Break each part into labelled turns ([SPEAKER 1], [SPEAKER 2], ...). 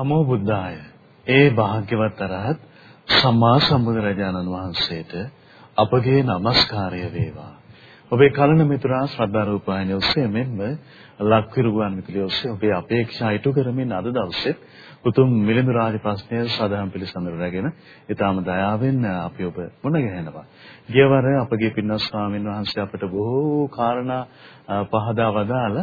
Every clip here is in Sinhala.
[SPEAKER 1] නමෝ බුද්ධාය. ඒ භාග්‍යවත් අරහත් සම්මා සම්බුදුරජාණන් වහන්සේට අපගේ নমස්කාරය වේවා. ඔබේ කලන මිතුරා ශ්‍රද්ධා රූපాయని ඔස්සේ මෙන්ම ලක්විරුවන් මිතුලිය ඔස්සේ ඔබේ අපේක්ෂා ඉටු කරමින් අද දවසේ උතුම් මිලිඳු රාජ ප්‍රශ්නය සදාම් පිළිසඳර රැගෙන ඊටාම දයාවෙන් අපි ඔබ මුණ ගැහෙනවා. ගියවර අපගේ පින්වත් ස්වාමීන් වහන්සේ අපට බොහෝ කාරණා පහදා වදාළ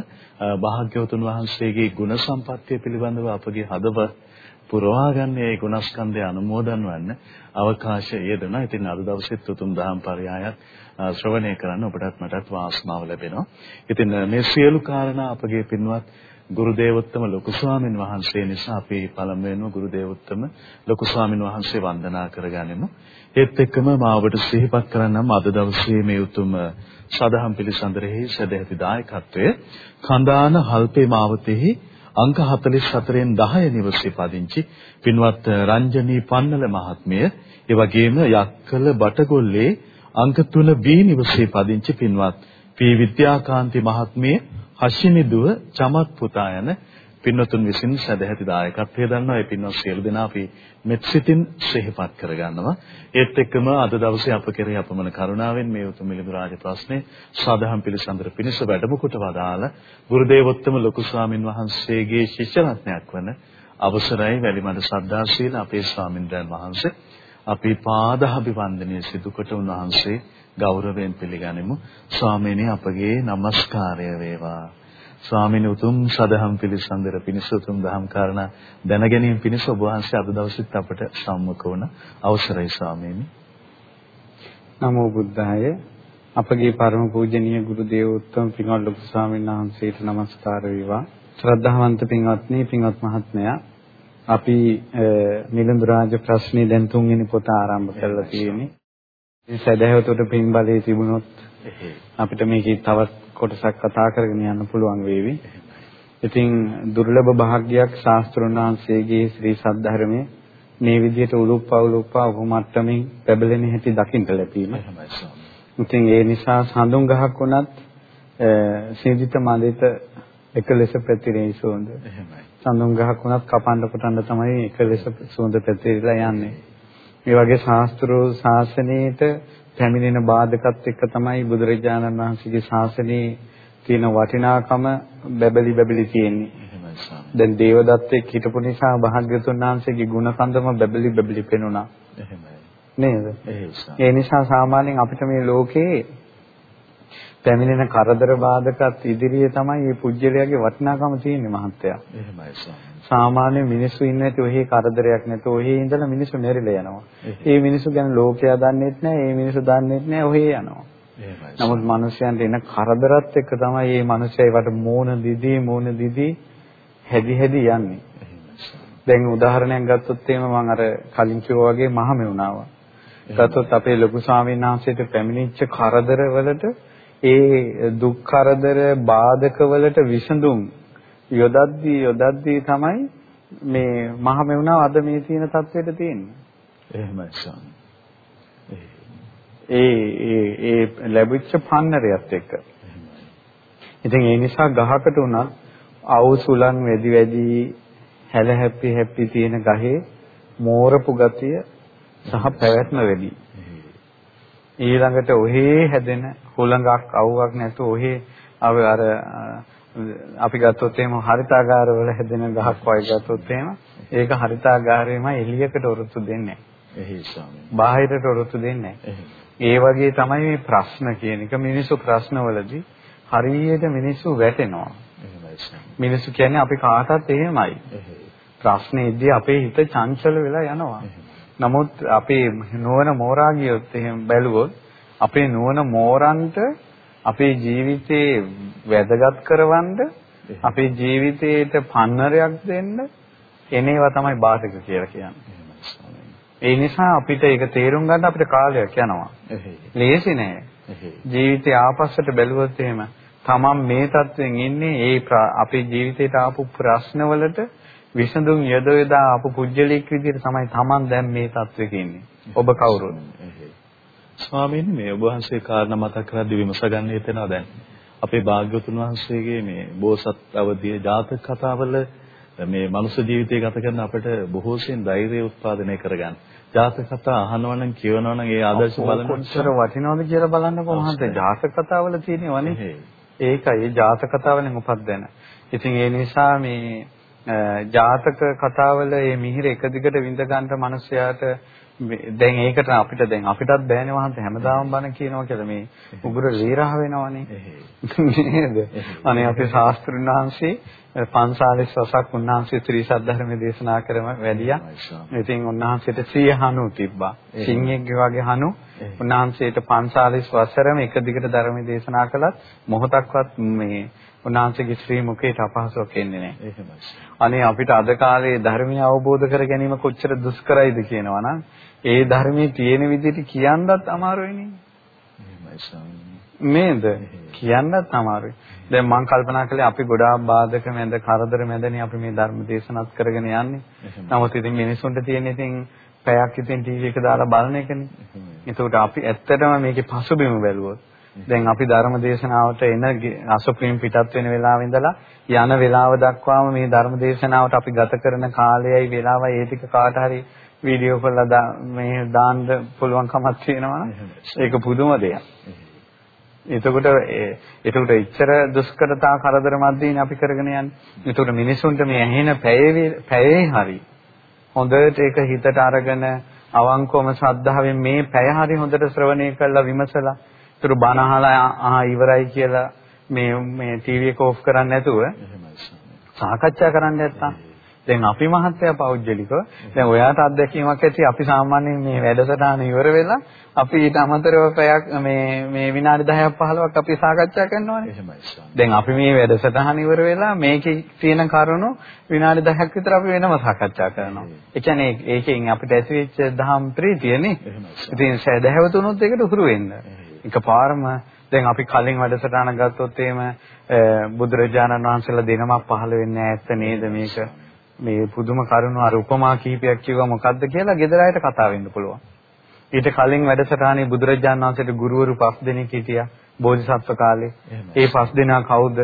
[SPEAKER 1] භාග්‍යවතුන් වහන්සේගේ ගුණ සම්පත්තිය පිළිබඳව අපගේ හදවත පුරවා ගන්න ඒ ගුණස්කන්ධය අනුමෝදන් වන්න අවකාශය යෙදුණා. ඉතින් අද දවසෙත් උතුම් දහම් පරයයක් ශ්‍රවණය කරන්න ඔබටත් මටත් වාසනාව ලැබෙනවා. ඉතින් මේ සියලු කාරණා අපගේ පින්වත් ගුරු දේවෝත්තම ලොකු ස්වාමින් වහන්සේ නිසා අපි පළමුවෙන්ම ගුරු දේවෝත්තම ලොකු ස්වාමින් වහන්සේ වන්දනා කරගනිමු. ඒත් එක්කම මාවට සිහිපත් කරන්නම් අද දවසේ මේ උතුම් සදහම් පිළිසඳරෙහි සදැහැති දායකත්වයේ කන්දාන හල්පේ මාවතෙහි අංක 44න් 10 නිවසේ පදිංචි පින්වත් රංජනී පන්නල මහත්මිය, ඒ වගේම යක්කල බටගොල්ලේ අංක 3 B නිවසේ පදිංචි පින්වත්. පී විද්‍යාකාන්ති මහත්මිය, හෂිනිදුව චමත් පුතා යන පින්වතුන් විසින් සදැහැති දායකත්වය දන්නවා. ඒ පින්වත් සියලු දෙනා අපි මෙත් සිතින් සිහිපත් කරගන්නවා. ඒත් එක්කම අද දවසේ අප කෙරෙහි අපමණ කරුණාවෙන් මේ උතුම් මිලිඳු රාජ ප්‍රශ්නේ සාදහම් පිළිසඳර පිණිස වැඩම කොට වදාළ ගුරුදේවෝත්තම ලොකු ස්වාමින් වහන්සේගේ ශිෂ්‍ය රත්නයක් වන අවසරයි වැලිමඩ සද්දාසීල අපේ ස්වාමින්ද්‍රයන් වහන්සේ අපි පාදාභිවන්දනය සිදු කොට උන්වහන්සේ ගෞරවයෙන් පිළිගනිමු. ස්වාමීනි අපගේ নমස්කාරය වේවා. ස්වාමීන් උතුම් සදහම් පිළිසඳර පිණිස උතුම් දහම් කාරණා දැන ගැනීම පිණිස ඔබ වහන්සේ අද දවසෙත් අපට සම්මුඛ වුණ අවසරයි ස්වාමීනි.
[SPEAKER 2] නමෝ බුද්ධාය අපගේ පරම පූජනීය ගුරු දේවෝත්තම පින්වත් ලොකු ස්වාමීන් වහන්සේට নমස්කාර වේවා. ශ්‍රද්ධාවන්ත පින්වත්නි පින්වත් මහත්මයා අපි නිලඳු රාජ ප්‍රශ්නේ දැන් තුන්වෙනි පොත ආරම්භ කරලා තියෙන්නේ. මේ සදහැවතට පින් බලයේ තිබුණොත් අපිට මේකේ තවත් කොටසක් කතා කරගෙන යන්න පුළුවන් වේවි. ඉතින් දුර්ලභ භාග්‍යයක් ශාස්ත්‍රඥ වහන්සේගේ ශ්‍රී සද්ධර්මයේ මේ විදිහට උලුප්පා උලුප්පා උපමට්ටමින් පැබලෙන හැටි දකින්න ලැබීම. ඉතින් ඒ නිසා සඳුන් ගහක් වුණත් සීදිත මන්දිත එක ලෙස පැතිරෙයි සුවඳ. සඳුන් ගහක් වුණත් කපන්න කොටන්න තමයි එක ලෙස සුවඳ පැතිරිලා යන්නේ. මේ වගේ ශාස්ත්‍රෝ ශාසනයේට පැමිණෙන බාධකත් එක්ක තමයි බුදුරජාණන් වහන්සේගේ ශාසනයේ තියෙන වටිනාකම බැබලි බැබලි තියෙන්නේ. දැන් දේවදත්තෙක් හිටපු නිසා භාග්‍යතුන් වහන්සේගේ ගුණකන්දම බැබලි බැබලි පෙනුණා. නේද? ඒ නිසා සාමාන්‍යයෙන් අපිට මේ ලෝකේ පැමිණෙන කරදර බාධකත් ඉදිරියේ තමයි මේ පුජ්‍යලයාගේ වටිනාකම තියෙන්නේ මහත්තයා.
[SPEAKER 1] එහෙමයි
[SPEAKER 2] සාමාන්‍ය මිනිස්සු ඉන්නේ නැති ඔහේ කරදරයක් නැත ඔහේ ඉඳලා මිනිස්සු මෙරිලා යනවා. ඒ මිනිස්සු ගැන ලෝකයා දන්නේත් නැහැ, ඒ මිනිස්සු දන්නේත් නැහැ ඔහේ යනවා. නමුත් මිනිස්යන්ට එන කරදරත් එක්ක තමයි මේ මිනිස්සයා ඒවට මෝන දිදී මෝන දිදී හැදි හැදි යන්නේ. දැන් උදාහරණයක් ගත්තොත් එහෙම මම අර කලින් කිව්වා වගේ මහමෙවුනාව. ගත්තොත් අපේ ලොකු ස්වාමීන් වහන්සේට පැමිණිච්ච කරදර වලට ඒ දුක් කරදර බාධක වලට විසඳුම් යොදද්දී යොදද්දී තමයි මේ මහ මෙවුනාව අද මේ තියෙන තත්ත්වයට තියෙන්නේ.
[SPEAKER 1] එහෙමයි ස්වාමී.
[SPEAKER 2] ඒ ඒ ඒ ලැබිච්ච පන්නරයත් එක්ක. ඉතින් ඒ නිසා ගහකට උනත් අවුසුලන් වැඩි වැඩි හැල හැපි හැපි තියෙන ගහේ මෝරපු ගතිය සහ පැවැත්ම වැඩි. ඊළඟට ඔහේ හැදෙන හුලඟක් අවුවක් නැතුව ඔහේ අර අපි ගත්තොත් එහෙම හරිතාගාර වල හැදෙන ගහක් වගේ ගත්තොත් එහෙම ඒක හරිතාගාරෙම එළියකට ඔරොත්තු දෙන්නේ
[SPEAKER 1] නැහැ.
[SPEAKER 2] බාහිරට ඔරොත්තු දෙන්නේ ඒ වගේ තමයි මේ ප්‍රශ්න කියන එක මිනිස්සු ප්‍රශ්නවලදී හරියට මිනිස්සු වැටෙනවා. මිනිස්සු කියන්නේ අපි කාටත් එහෙමයි. ප්‍රශ්නේදී අපේ හිත චංචල වෙලා යනවා. නමුත් අපේ නුවණ මෝරා ගියොත් එහෙම බැලුවොත් අපේ නුවණ මෝරන්ට අපේ ජීවිතේ වැදගත් කරවන්න අපේ ජීවිතේට පන්නරයක් දෙන්න එනේවා තමයි බාධක කියලා කියන්නේ. ඒ නිසා අපිට ඒක තේරුම් ගන්න අපිට කාලයක් යනවා. ලේසි නෑ. ජීවිතේ ආපස්සට බැලුවොත් එහෙම තමන් මේ තත්වෙන් ඉන්නේ ඒ අපේ ජීවිතේට ආපු ප්‍රශ්නවලට විසඳුම් යොද යොදා ආපු පුජ්‍යලීක් විදිහට තමයි තමන් දැන් මේ තත්වෙක ඉන්නේ. ඔබ කවුරුද?
[SPEAKER 1] ස්වාමීනි මේ ඔබ වහන්සේ කාරණා මතක් කරද්දී විමස ගන්න හිතෙනවා දැන් අපේ භාග්‍යවතුන් වහන්සේගේ මේ බෝසත් අවදී ජාතක කතාවල මේ මනුෂ්‍ය ජීවිතය ගත කරන අපිට බොහෝ සෙයින් ධෛර්යය උත්පාදනය කරගන්න. ජාතක කතා අහනවා නම් කියවනවා නම් ඒ ආදර්ශ බලන
[SPEAKER 2] කොච්චර වටිනවද කියලා බලන්නකො මහන්තේ ජාතක කතාවල තියෙනවනේ. ඒකයි ජාතක කතාවලින් උපද්දන. ඉතින් ඒ නිසා මේ ජාතක කතාවල මේ මිහිර එක දිගට විඳ ගන්නට මිනිස්යාට දැන් ඒකට අපිට දැන් අපිටත් බෑනේ වහන්සේ හැමදාම බණ කියනවා කියලා. මේ උගුර ලීරහ වෙනවනේ. නේද? අනේ අපේ ශාස්ත්‍රුන් වහන්සේ 540 වසක් උන්වහන්සේ ත්‍රි සද්ධර්ම දේශනා කරම වැඩියා. ඉතින් උන්වහන්සේට 100 හනු තිබ්බා. සිංහෙක්ගේ වගේ හනු. උන්වහන්සේට 540 වසරම එක දිගට ධර්ම දේශනා කළත් මොහොතක්වත් මේ උන්වහන්සේගේ ශ්‍රී මුඛයට අපහසුයක් එන්නේ නැහැ. එහෙමයි. අනේ අපිට අද කාලේ ධර්මය අවබෝධ කර ගැනීම කොච්චර දුෂ්කරයිද කියනවා නම් ඒ ධර්මයේ තියෙන විදිහට කියන්නත් අමාරුයිනේ. නේද? කියන්නත් අමාරුයි. දැන් මම කල්පනා කළේ අපි ගොඩාක් බාධක මැද කරදර මැදනේ අපි මේ ධර්ම දේශනාත් කරගෙන යන්නේ. නමුත් ඉතින් මිනිසුන්ට තියෙන ඉතින් පැයක් ඉතින් ටීවී එක දාලා බලන එකනේ. ඒකට අපි ඇත්තටම මේකේ පසුබිම බැලුවොත් දැන් අපි ධර්ම දේශනාවට එන අසුප්‍රීම පිටත් වෙන වෙලාව ඉඳලා යන වෙලාව දක්වාම මේ ධර්ම දේශනාවට අපි ගත කරන කාලයයි වෙලාවයි ඒ ටික කාට හරි වීඩියෝ කරලා මේ දාන්න පුළුවන් කමක් තියෙනවා ඒක පුදුම දෙයක්. එතකොට එතකොට ඉච්ඡර දුෂ්කරතා කරදර මැදින් අපි කරගෙන යන්නේ. එතකොට මිනිසුන්ට මේ ඇහෙන පැයේ පැයේ හරි හොඳට ඒක හිතට අරගෙන අවංකවම ශ්‍රද්ධාවෙන් මේ පැය හරි හොඳට ශ්‍රවණය කරලා විමසලා ඒතර බණ අහලා ආ ඉවරයි කියලා මේ මේ ටීවී එක ඕෆ් කරන්නේ නැතුව සාකච්ඡා කරන්න නැත්තම් දැන් අපි මහත්තයා පෞද්ගලිකව දැන් ඔයාට අත්දැකීමක් ඇති අපි සාමාන්‍යයෙන් මේ වැඩසටහන ඉවර වෙලා අපි ඊට අමතරව පැයක් මේ මේ විනාඩි 10ක් 15ක් අපි සාකච්ඡා කරනවානේ. දැන් අපි මේ වැඩසටහන ඉවර වෙලා මේකේ තියෙන කරුණු විනාඩි 10ක් විතර අපි වෙනම සාකච්ඡා කරනවා. ඒ කියන්නේ ඒකෙන් අපිට ඇතිවෙච්ච දහම් ප්‍රීතියනේ. ඉතින් සදහැවතුනොත් ඒකට උහුරු වෙන්න. එකපාරම දැන් අපි කලින් වැඩසටහන ගත්තොත් එහෙම බුදුරජාණන් වහන්සේලා දෙනමක් පහළ වෙන්නේ ඇත්ත නේද මේක මේ පුදුම කරුණු අර උපමා කීපයක් කිව්වා මොකද්ද කියලා ගෙදර අයට කතා වෙන්න පුළුවන්. ඊට කලින් වැඩසටහනේ බුදුරජාණන් වහන්සේට ගුරුවරු පස් දෙනෙක් හිටියා බෝධිසත්ව කාලේ. ඒ පස් දෙනා කවුද?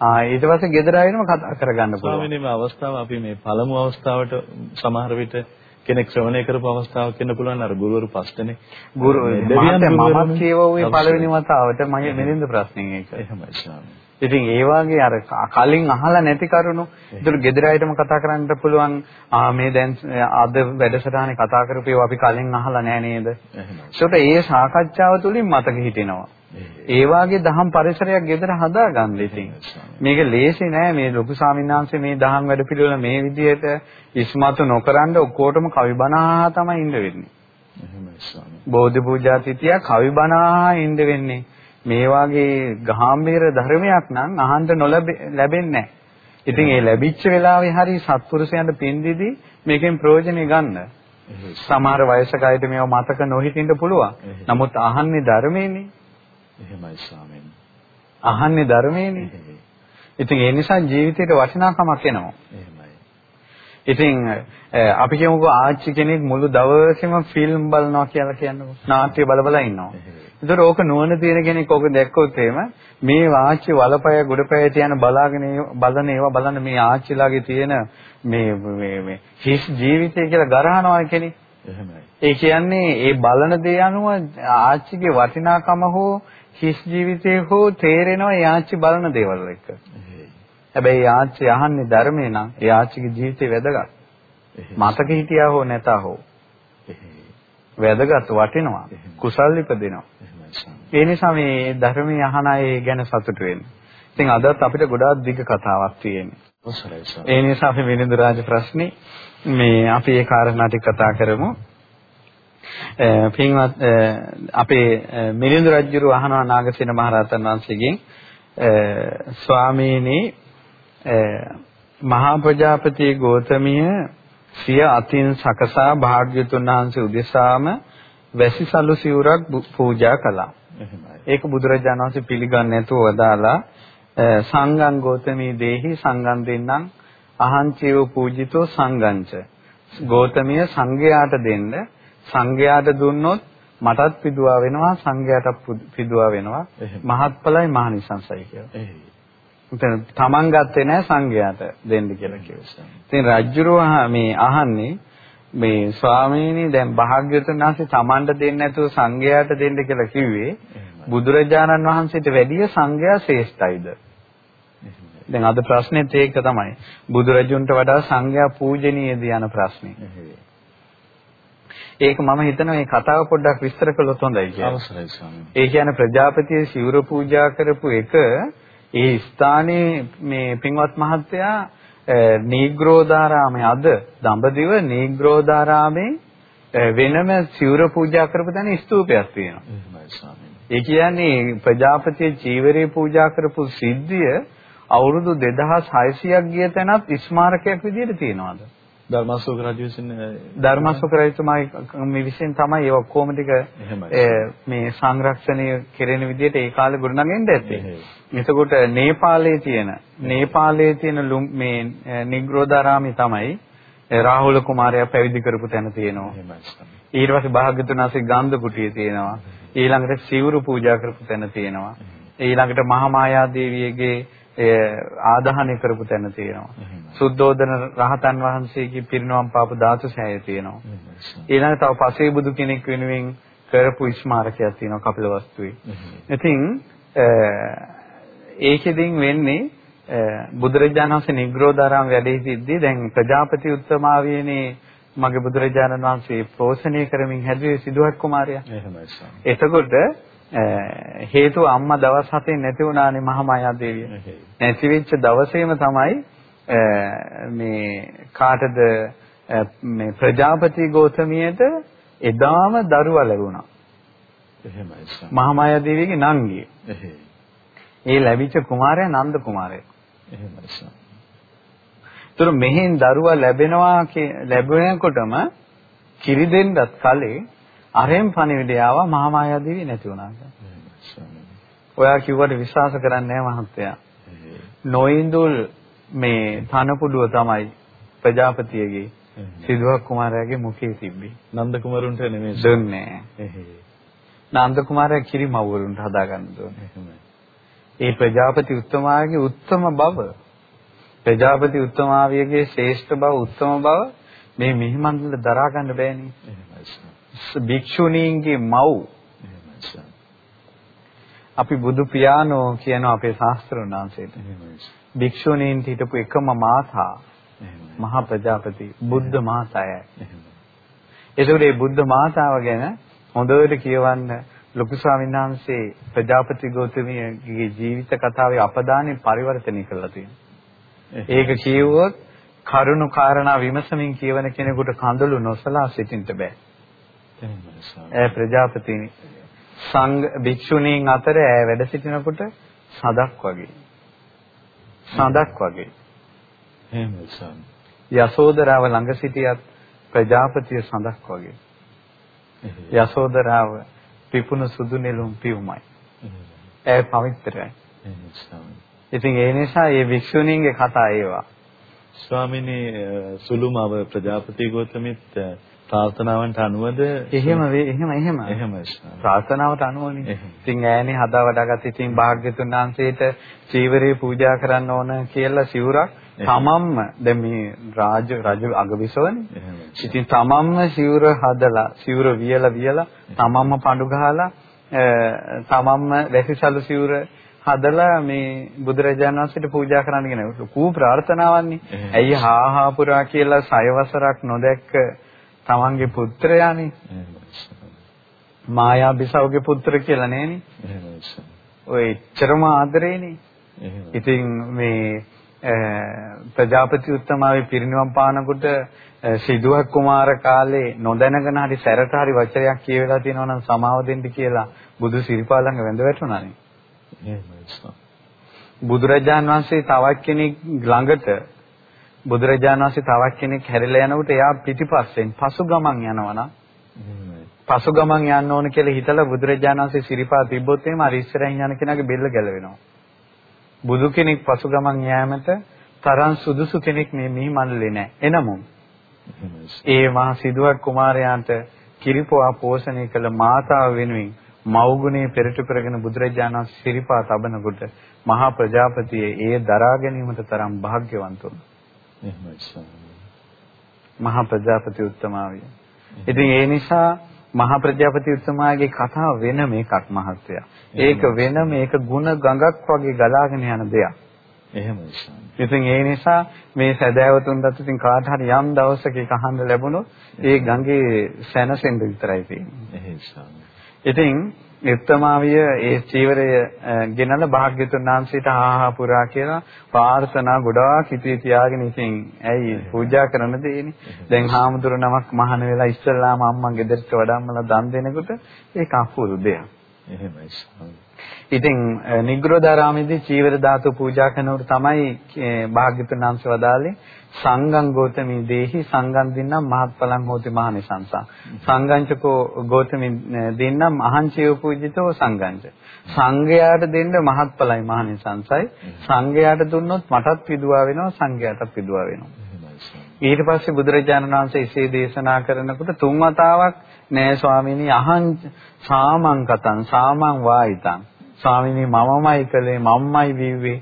[SPEAKER 2] ආ ඊට පස්සේ ගෙදර ආයෙම කතා කරගන්න පුළුවන්.
[SPEAKER 1] ස්වාමීනි මේ අවස්ථාව අපි මේ පළමු අවස්ථාවට සමහර විට කෙනෙක් ශ්‍රවණය කරපු අවස්ථාවක් වෙන්න පුළුවන් අර ගුරුවරු පස් දෙනෙක්.
[SPEAKER 2] ගුරු මමත් කියවුවේ පළවෙනි වතාවට මගේ මෙලින්ද ප්‍රශ්නේ ඒක.
[SPEAKER 1] එහෙමයි ස්වාමීනි.
[SPEAKER 2] ඉතින් ඒ වගේ අර කලින් අහලා නැති කරුණු ඒතර ගෙදර අයටම කතා කරන්න පුළුවන් ආ මේ දැන් අද වැඩසටහනේ කතා කරපු ඒවා අපි කලින් අහලා නැහැ නේද? ඒකට ඒ සාකච්ඡාව තුළින් මතක හිටිනවා. ඒ වාගේ දහම් පරිසරයක් ගෙදර හදාගන්න ඉතින්. මේක ලේසි නෑ මේ ලොකු වහන්සේ මේ දහම් වැඩ පිළිවෙල මේ විදිහට ඉස්මතු නොකරනද ඔක්කොටම කවි බණා තමයි ඉන්න වෙන්නේ. එහෙමයි ස්වාමී. බෝධි පූජා තිතිය කවි බණා ඉන්න වෙන්නේ. මේ වාගේ ගාම්භීර ධර්මයක් නම් අහන්න නොලැබෙන්නේ නැහැ. ඉතින් ඒ ලැබිච්ච වෙලාවේ හරි සත්පුරුෂයන්ට පින් දීදී මේකෙන් ප්‍රයෝජනෙ ගන්න. සමහර වයසක අයට මේව මතක නොහිටින්න පුළුවන්. නමුත් අහන්නේ ධර්මයේනේ.
[SPEAKER 1] එහෙමයි ස්වාමීනි.
[SPEAKER 2] අහන්නේ ධර්මයේනේ. ඉතින් ඒ නිසා ජීවිතේට වටිනාකමක් එනවා. ඉතින් අපි කියමුකෝ ආච්චි කෙනෙක් මුළු දවසේම ෆිල්ම් බලනවා කියලා කියන්නකෝ. නාට්‍ය බල බල ඉන්නවා. ඒතර ඕක නුවණ තියෙන කෙනෙක් ඕක දැක්කොත් එහෙම මේ ආච්චි වලපය ගොඩපය තියන බලාගෙන බලන ඒවා බලන්න මේ ආච්චිලාගේ තියෙන මේ මේ මේ හිස් ජීවිතය කියලා ගරහනවා කෙනෙක්. එහෙමයි. ඒ කියන්නේ ඒ බලන දේ අනුව ආච්චිගේ වටිනාකම හෝ හිස් ජීවිතේ හෝ තේරෙනවා ඒ ආච්චි බලන දේවල් එක්ක. හැබැයි ආච්චි අහන්නේ ධර්මේ නම් ඒ ආච්චිගේ ජීවිතේ වැදගත්. මතක හිටියා හෝ නැතා හෝ. වැදගත් වටිනවා. කුසල් ඉපදෙනවා. ඒ නිසා මේ ධර්මයේ අහන අය ගැන සතුටු වෙන්න. ඉතින් අදත් අපිට ගොඩාක් දිග කතාවක් තියෙනවා. ඒ නිසා අපි මිලිඳු රාජ ප්‍රශ්නේ මේ අපි ඒ කාරණා ටික කතා කරමු. පින්වත් අපේ මිලිඳු රජුරු අහනවා නාගසේන මහරහතන් වහන්සේගෙන් ස්වාමීනි මහා ප්‍රජාපති ගෝතමිය සිය අතින් සකසා භාග්‍යතුන් වහන්සේ උදෙසාම වැසිසලු සිවුරක් පූජා කළා. ඒක බුදුරජාණන් වහන්සේ පිළිගන්නේ නැතුව වදාලා සංඝං ගෝතමී දේහි සංඝං දෙන්නම් අහංචේව පූජිතෝ සංඝංච. ගෝතමිය සංඝයාට දෙන්න සංඝයාට දුන්නොත් මටත් පිදුවා වෙනවා සංඝයාට පිදුවා වෙනවා මහත්ඵලයි මහනිසංසයි කියලා. තමන් ගත්තේ නැහැ සංඝයාට දෙන්න කියලා කිව්වා. ඉතින් රජුරෝ මේ අහන්නේ මේ ස්වාමීනි දැන් භාග්‍යවතුන් වහන්සේ තමන්ට දෙන්නේ නැතුව සංඝයාට දෙන්න කියලා කිව්වේ බුදුරජාණන් වහන්සේට වැඩිය සංඝයා ශ්‍රේෂ්ඨයිද? දැන් අද ප්‍රශ්නේත් ඒක තමයි. බුදුරජුන්ට වඩා සංඝයා පූජනීයද යන ප්‍රශ්නේ. ඒක මම හිතනවා මේ කතාව පොඩ්ඩක් විස්තර කළොත් හොඳයි කියලා.
[SPEAKER 1] අවසරයි ස්වාමීනි.
[SPEAKER 2] ඒ කියන්නේ ප්‍රජාපතිය සිවුර පූජා කරපු එක ඒ ස්ථානයේ මේ පින්වත් මහත්තයා නීග්‍රෝධාරාමේ අද දඹදිව නීග්‍රෝධාරාමේ වෙනම සිවුර පූජා කරපු තැන ස්තූපයක් තියෙනවා. ඒ කියන්නේ ප්‍රජාපතිය චීවරේ පූජා කරපු සිද්ධිය අවුරුදු 2600ක් ගිය තැනත් ස්මාරකයක් විදිහට තියෙනවාද?
[SPEAKER 1] ධර්මාශෝක රජු විසින්
[SPEAKER 2] ධර්මාශෝක රජතුමා මේ විශ්ෙන් තමයි ඒ ඔක්කොම ටික මේ සංරක්ෂණය කෙරෙන විදිහට ඒ කාලේ ගොඩනගෙන්න ඇත්තේ. එතකොට නේපාලයේ තියෙන නේපාලයේ තියෙන මේ නිග්‍රෝධාරාමේ තමයි රාහුල කුමාරයා පැවිදි කරපු තැන තියෙනවා. ඊට පස්සේ භාග්‍යතුන් වහන්සේ ගන්ධ කුටිය තියෙනවා. ඊළඟට සිවුරු පූජා කරපු තැන තියෙනවා. ඊළඟට මහා මායා දේවියගේ ආදාහනය කරපු තැන තියෙනවා. සුද්ධෝදන රහතන් වහන්සේගේ පිරිනවම් පාපු ධාතු සෑය තියෙනවා. ඊළඟ තව පසේ බුදු කෙනෙක් වෙනුවෙන් කරපු ස්මාරකයක් තියෙනවා කපිලවස්තුවේ. ඉතින් ඒකෙදින් වෙන්නේ බුදුරජාණන් වහන්සේ නිග්‍රෝධාරාම වැඩ සිටිද්දී දැන් ප්‍රජාපති උත්තමාවියනේ මගේ බුදුරජාණන් වහන්සේ පෝෂණය කරමින් හැදුවේ සිදුවත් කුමාරයා.
[SPEAKER 1] එහෙමයි.
[SPEAKER 2] එතකොට හේතුව අම්මා දවස් 7 නැති වුණානේ මහමායා දේවිය. නැති වෙච්ච දවසේම තමයි මේ කාටද මේ ප්‍රජාපති ගෞතමියට එදාම දරුවා ලැබුණා.
[SPEAKER 1] එහෙමයි.
[SPEAKER 2] මහමායා දේවියගේ නංගිය. ඒ ලැබිච්ච කුමාරයා නන්ද කුමාරයා.
[SPEAKER 1] එහෙමයි.
[SPEAKER 2] ඒතර මෙහෙන් දරුවා ලැබෙනවා ලැබෙනකොටම කිරි දෙන්නත් කලින් අරෙන් පණිවිඩය ආවා මහාමායා දේවිය නැති වුණා. ඔයා කිව්වට විශ්වාස කරන්නේ නැහැ මහත්තයා. නොඉඳුල් මේ තනපුඩුව තමයි ප්‍රජාපතියගේ සිදුවක් කුමාරයාගේ මුඛයේ තිබ්බේ.
[SPEAKER 1] නන්ද කුමරුන්ට නෙමෙයි.
[SPEAKER 2] දුන්නේ. නන්ද කුමාරයා කිරිමව්වරුන්ට හදාගන්න දුන්නේ. ඒ ප්‍රජාපති උත්තමාගේ උත්තම බව ප්‍රජාපති උත්තමාවියගේ ශ්‍රේෂ්ඨ බව උත්තම බව මේ මිහිමන්දල දරා ගන්න බෑනේ. භික්ෂුණීන්ගේ මව් අපි බුදු පියාණෝ කියන අපේ ශාස්ත්‍රඥ වංශයට. භික්ෂුණීන් හිටපු එකම මාතා මහා ප්‍රජාපති බුද්ධ මාතායයි. ඒකෝට මේ බුද්ධ මාතාව ගැන හොඳට කියවන්න ලොකු ස්වාමීන් වහන්සේ ප්‍රජාපති ගෞතමියගේ ජීවිත කතාවේ අපදානෙ පරිවර්තනය කරලා තියෙනවා. ඒක කියවුවොත් කරුණු කාරණා විමසමින් කියවන කෙනෙකුට කඳුළු නොසලා සිටින්න බෑ. ඒ ප්‍රජාපති සංඝ භික්ෂුණීන් අතර ඈ වැඩ සිටිනකොට සදක් වගේ. සඳක් වගේ.
[SPEAKER 1] එහෙමයි.
[SPEAKER 2] යසෝදරාව ළඟ සිටියත් ප්‍රජාපතිය සඳක් වගේ. යසෝදරාව පිපුණු සුදු නෙළුම් පියුමයි. ඒ පවිත්‍රයි. ඉතින් ඒ නිසා මේ භික්ෂුණීන්ගේ කතා ඒවා.
[SPEAKER 1] ස්වාමිනේ සුළුමව ප්‍රජාපති ගෝතමිත් ප්‍රාර්ථනාවන්ට අනුවද?
[SPEAKER 2] එහෙම එහෙම එහෙම.
[SPEAKER 1] එහෙම.
[SPEAKER 2] ප්‍රාර්ථනාවට අනුවනේ. ඉතින් ඈනේ හදා වඩාගත් ඉතින් භාග්‍යතුන් වහන්සේට චීවරේ පූජා කරන්න ඕන කියලා සිවුරක් තමන්ම. දැන් මේ රාජ රජ අගවිසවනේ. ඉතින් තමන්ම සිවුර හදලා සිවුර වියලා වියලා තමන්ම පඳු ගහලා තමන්ම වැසිසලු සිවුර හදලා මේ බුදුරජාණන් වහන්සේට පූජා කරන්න කියන ලොකු ප්‍රාර්ථනාවන්නේ. ඇයි හා හා පුරා කියලා සයවසරක් නොදැක්ක තමන්ගේ පුත්‍රයානේ. මායා බිසවගේ පුත්‍ර කියලා නෑනේ. ඔය එච්චරම ආදරේනේ. ඉතින් මේ ප්‍රජාපති උත්තමාවේ පිරිනිවන් පානකොට සිදුවක් කුමාර කාලේ නොදැනගෙන හරි සැරට හරි වචනයක් කියවලා තියෙනවා නම් සමාව දෙන්න කියලා බුදු සිරිපා ළඟ වැඳ වැටුණානේ. බුදුරජාන් වහන්සේ තවත් කෙනෙක් ළඟට බුදුරජාණන් වහන්සේ තවත් කෙනෙක් හැරිලා යනකොට එයා පිටිපස්සෙන් පසු ගමන් යනවනම් පසු ගමන් යන්න ඕන කියලා හිතලා බුදුරජාණන් වහන්සේ සිරිපා තිබ්බොත් එහෙම අර ඉස්සරහින් යන කෙනාගේ බෙල්ල ගැලවෙනවා. බුදු කෙනෙක් පසු ගමන් යෑමට තරම් සුදුසු කෙනෙක් මේ මිහි මණ්ඩලේ නැහැ. එනමුම් ඒ මහා සිදුවක් කුමාරයාට කිරිපොවා පෝෂණය කළ මාතාව වෙනුවෙන් මව්ගුණේ පෙරට කරගෙන බුදුරජාණන් සිරිපා තබනකොට මහා ප්‍රජාපතියේ ඒ දරා ගැනීමට තරම් වාග්යවන්තුන්.
[SPEAKER 1] එහෙමයි
[SPEAKER 2] මහා ප්‍රජාපති උත්තමාවිය. ඉතින් ඒ නිසා මහා ප්‍රජාපති උත්තමාගේ කතාව වෙනම එකක් මහත්තයා. ඒක වෙනම ඒක ಗುಣ ගඟක් වගේ ගලාගෙන යන දෙයක්.
[SPEAKER 1] එහෙමයි
[SPEAKER 2] ඉතින් ඒ නිසා මේ සදෑවතුන්ට ඉතින් කාට හරි යම් දවසක ඒක අහන්න ලැබුණොත් ඒ ගඟේ සැනසෙන්න විතරයි තියෙන්නේ.
[SPEAKER 1] එහෙසම්.
[SPEAKER 2] ඉතින් නිර්තමාවිය ඒ චීවරය ගෙනල්ලා භාග්‍යතුන් වහන්සේට ආහා පුරා කියලා ප්‍රාර්ථනා ගොඩාක් හිතේ තියාගෙන ඉතින් ඇයි පූජා කරන දෙන්නේ. දැන් හාමුදුර නමක් මහාන වෙලා ඉස්සල්ලාම අම්මා ගෙදරට වඩම්මලා දන් දෙනකොට ඒක අපූර්ව දෙයක්.
[SPEAKER 1] එහෙමයි.
[SPEAKER 2] ඉතින් නිග්‍රෝධාරාමේදී චීවර ධාතු පූජා කරනකොට තමයි භාග්‍යතුන් වහන්සේ වදාළේ සංගම් ගෝතමී දේහි සංගම් දින්නම් මහත්ඵලං හෝති මහනිසංසා. සංගංචකෝ ගෝතමී දින්නම් අහංචයෝ පූජිතෝ සංගංච සංඝයාට දෙන්න මහත්ඵලයි මහනිසංසයි. සංඝයාට දුන්නොත් මටත් විදුවා වෙනවා සංඝයාටත් විදුවා වෙනවා. ඊට පස්සේ බුදුරජාණන් වහන්සේ එසේ දේශනා කරනකොට තුන් වතාවක් නෑ ස්වාමීනි අහං සාමං කතං සාමං වායිතං. ස්වාමීනි මමමයි කළේ මම්මයි විව්වේ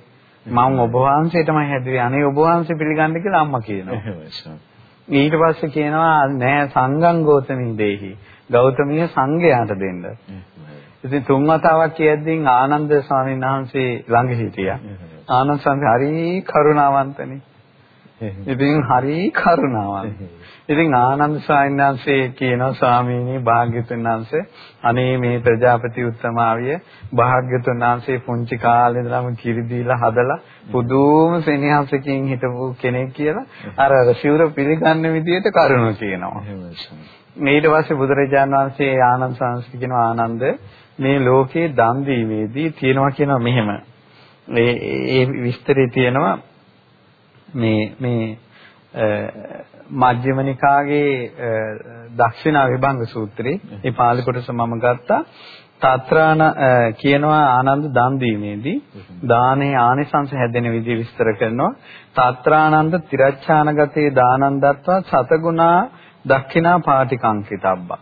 [SPEAKER 2] මම ඔබ වහන්සේටමයි හැදුවේ අනේ ඔබ වහන්සේ පිළිගන්න කියලා අම්මා කියනවා. ඊට පස්සේ කියනවා නෑ සංඝං ගෝතමී දෙහි. ගෞතමිය සංඝයාට දෙන්න. ඉතින් තුන් වතාවක් කියද්දී ආනන්ද ස්වාමීන් වහන්සේ ළඟ හිටියා. ආනන්ද ස්වාමීන් හරි කරුණාවන්තනේ. ඉතින් හරි කරුණාවන්ත. ඉතින් ආනන්ද සාමිනාංශේ කියනවා ස්වාමීනි භාග්‍යතුන් වහන්සේ අනේ මේ ප්‍රජාපති උත්තමාවිය භාග්‍යතුන් වහන්සේ පුංචි කාලේ ඉඳලම කිරි දීලා හදලා පුදුම සෙනෙහසකින් හිටපු කෙනෙක් කියලා අර ශිවර පිළිගන්න විදිහට කරුණු කියනවා. ඊට පස්සේ බුදුරජාණන් වහන්සේ ආනන්ද සාංශි කියනවා ආනන්ද මේ ලෝකේ දන් දීමේදී තියෙනවා කියනවා මෙහෙම. මේ ඒ විස්තරේ තියෙනවා මේ මේ මජ්ක්‍ධිම නිකාගේ දක්ෂිනා විභංග සූත්‍රේ මේ පාළි කොටස මම ගත්තා. තත්‍රාණ කියනවා ආනන්ද දන් දීමේදී දානේ ආනිසංස හැදෙන විදිහ විස්තර කරනවා. තත්‍රානන්ද තිරච්ඡානගතේ දානං දත්වා සතගුණා දක්ෂිනා පාටිකංකිතබ්බා.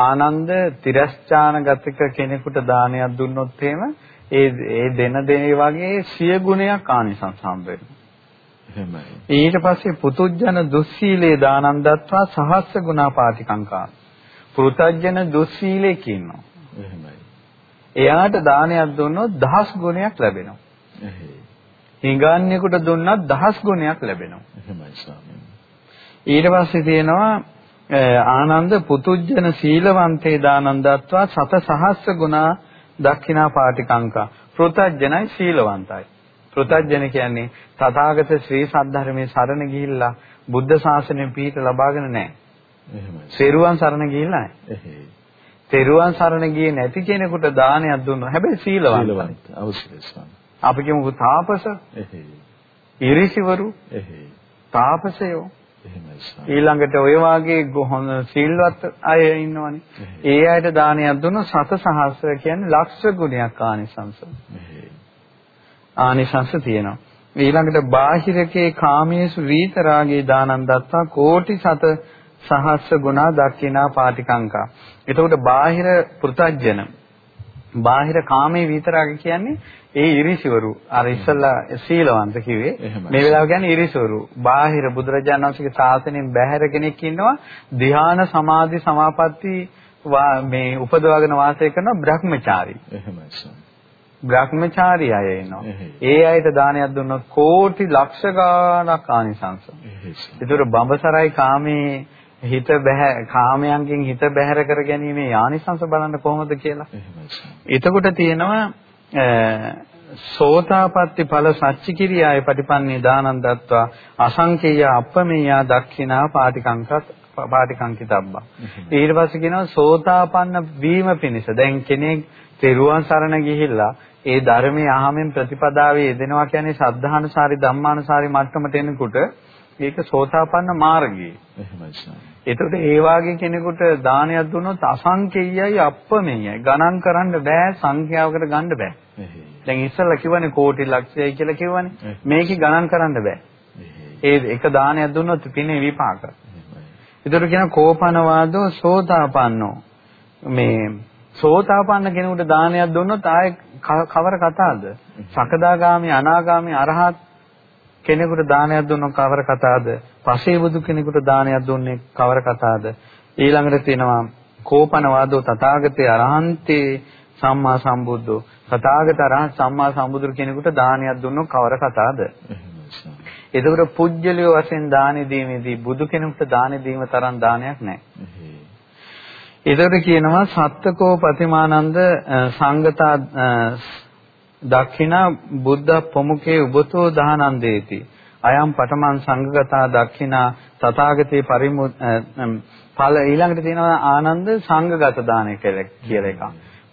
[SPEAKER 2] ආනන්ද තිරස්චානගතක කෙනෙකුට දානයක් දුන්නොත් එහෙම ඒ ඒ දෙන දේ වගේ සිය ගුණයක් ආනිසංස හම්බ වෙනවා.
[SPEAKER 1] එහෙමයි.
[SPEAKER 2] ඊට පස්සේ පුතුජන දුස්සීලේ දානං දත්වා සහස්ස ගුණා පාටිකංකා. පෘතජන දුස්සීලේ කියනවා.
[SPEAKER 1] එහෙමයි.
[SPEAKER 2] එයාට දානයක් දුන්නොත් දහස් ගුණයක් ලැබෙනවා.
[SPEAKER 1] එහෙයි.
[SPEAKER 2] හිඟන්නේකට දුන්නත් දහස් ගුණයක් ලැබෙනවා.
[SPEAKER 1] එහෙමයි ස්වාමීනි.
[SPEAKER 2] ඊට පස්සේ තියෙනවා ආනන්ද පුතුජන සීලවන්තේ දානං දත්වා සත සහස්ස ගුණා දක්ඛිනා පාටිකංකා. පෘතජනයි සීලවන්තයි. පෘතජන කියන්නේ තථාගත ශ්‍රී සද්ධර්මයේ සරණ ගිහිල්ලා බුද්ධ ශාසනය පිහිට ලබාගෙන නැහැ.
[SPEAKER 1] එහෙමයි.
[SPEAKER 2] සේරුවන් සරණ ගිහිල්ලා නැහැ.
[SPEAKER 1] එහෙයි.
[SPEAKER 2] තෙරුවන් සරණ ගියේ නැති කෙනෙකුට දානයක් දුන්නා. හැබැයි සීලවන්ත.
[SPEAKER 1] සීලවන්ත අවශ්‍යයි ස්වාමී.
[SPEAKER 2] අපි කියමු තාපස,
[SPEAKER 1] එහෙයි.
[SPEAKER 2] ඉරිසිවරු,
[SPEAKER 1] එහෙයි.
[SPEAKER 2] තාපසයෝ. ඊළඟට ඔය වාගේ හොඳ සීල්වත් අය ඉන්නවනේ. ඒ අයට දානයක් දුන්නොත් සත සහස්‍ර කියන්නේ ලක්ෂ ගුණයක් ආනිසංස.
[SPEAKER 1] එහෙයි.
[SPEAKER 2] ආනිසංස තියෙනවා. ඊළඟට බාහිරකේ කාමයේසු වීතරාගේ දානං දත්තා කෝටි සත සහස්ස ගුණා දක්ිනා පාටිකංකා. එතකොට බාහිර පෘතජන බාහිර කාමයේ විතරාග කියන්නේ ඒ ඉරිසිවරු. අර ඉස්සල්ලා සීලවන්ත කිව්වේ මේ වෙලාව කියන්නේ ඉරිසිවරු. බාහිර බුදුරජාණන් වහන්සේගේ ශාසනයෙන් බැහැර කෙනෙක් ඉන්නවා. ධ්‍යාන සමාධි සමාපatti මේ උපදවාගෙන වාසය කරන බ්‍රහ්මචාරී.
[SPEAKER 1] එහෙමයි
[SPEAKER 2] භ්‍රමචාරී අය ඉන්නවා. ඒ අයට දානයක් දුන්නොත් කෝටි ලක්ෂ ගාණක් ආනිසංස. ඒතර බඹසරයි කාමේ හිත බැහැ කාමයන්ගෙන් හිත බැහැර කර ගැනීමේ ආනිසංස බලන්න කොහොමද කියලා. එතකොට තියෙනවා සෝතාපට්ටි ඵල සච්චිකිරියාය පටිපන්නේ දානං දත්වා අසංකේය අපමෙය දක්ඛිනා පාටිකංකත් පාටිකංකිතබ්බා ඊට පස්සේ කියනවා සෝතාපන්න වීම පිණිස දැන් කෙනෙක් තෙරුවන් සරණ ගිහිල්ලා ඒ ධර්මයේ අහමෙන් ප්‍රතිපදාවේ යෙදෙනවා කියන්නේ සද්ධානුසාරි ධම්මානුසාරි මට්ටමට එනකොට ඒක සෝතාපන්න මාර්ගය.
[SPEAKER 1] එහෙමයි සර්.
[SPEAKER 2] එතකොට ඒ වාගේ කෙනෙකුට දානයක් දුන්නොත් අසංකේයයි අප්‍රමේයයි ගණන් කරන්න බෑ සංඛ්‍යාවකට ගන්න බෑ. දැන් ඉස්සෙල්ලා කිව්වනේ කෝටි ලක්ෂයයි කියලා කිව්වනේ. මේකේ ගණන් කරන්න බෑ. ඒ එක දානයක් දුන්නොත් පිනේ විපාක. ඒතර කියන කෝපන වාදෝ සෝතාපන්නෝ මේ සෝතාපන්න කෙනෙකුට දානයක් දුන්නොත් ආයේ කවර කතාවද? සකදාගාමි අනාගාමි අරහත් කෙනෙකුට දානයක් දුන්නොත් කවර කතාවද? පසේ බුදු කෙනෙකුට දානයක් දුන්නේ කවර කතාවද? ඊළඟට තියෙනවා කෝපන වාදෝ තථාගතේ අරහන්තේ සම්මා සම්බුද්ධෝ තථාගත අරහත් සම්මා සම්බුදුර කෙනෙකුට දානයක් දුන්නොත් කවර කතාවද? එතකොට පුජ්‍යලිය වශයෙන් දානෙ දීමේදී බුදු කෙනෙකුට දානෙ දීම තරම් දානයක් නැහැ. එතකොට කියනවා සත්තකෝ ප්‍රතිමානන්ද සංගතා දක්ඛිනා බුද්ධ ප්‍රමුඛේ උබතෝ දහනන්දේති. අයම් පඨමං සංඝගතා දක්ඛිනා තථාගතේ පරිමු ඵල ඊළඟට තියෙනවා ආනන්ද සංඝගත දානය කියලා එකක්.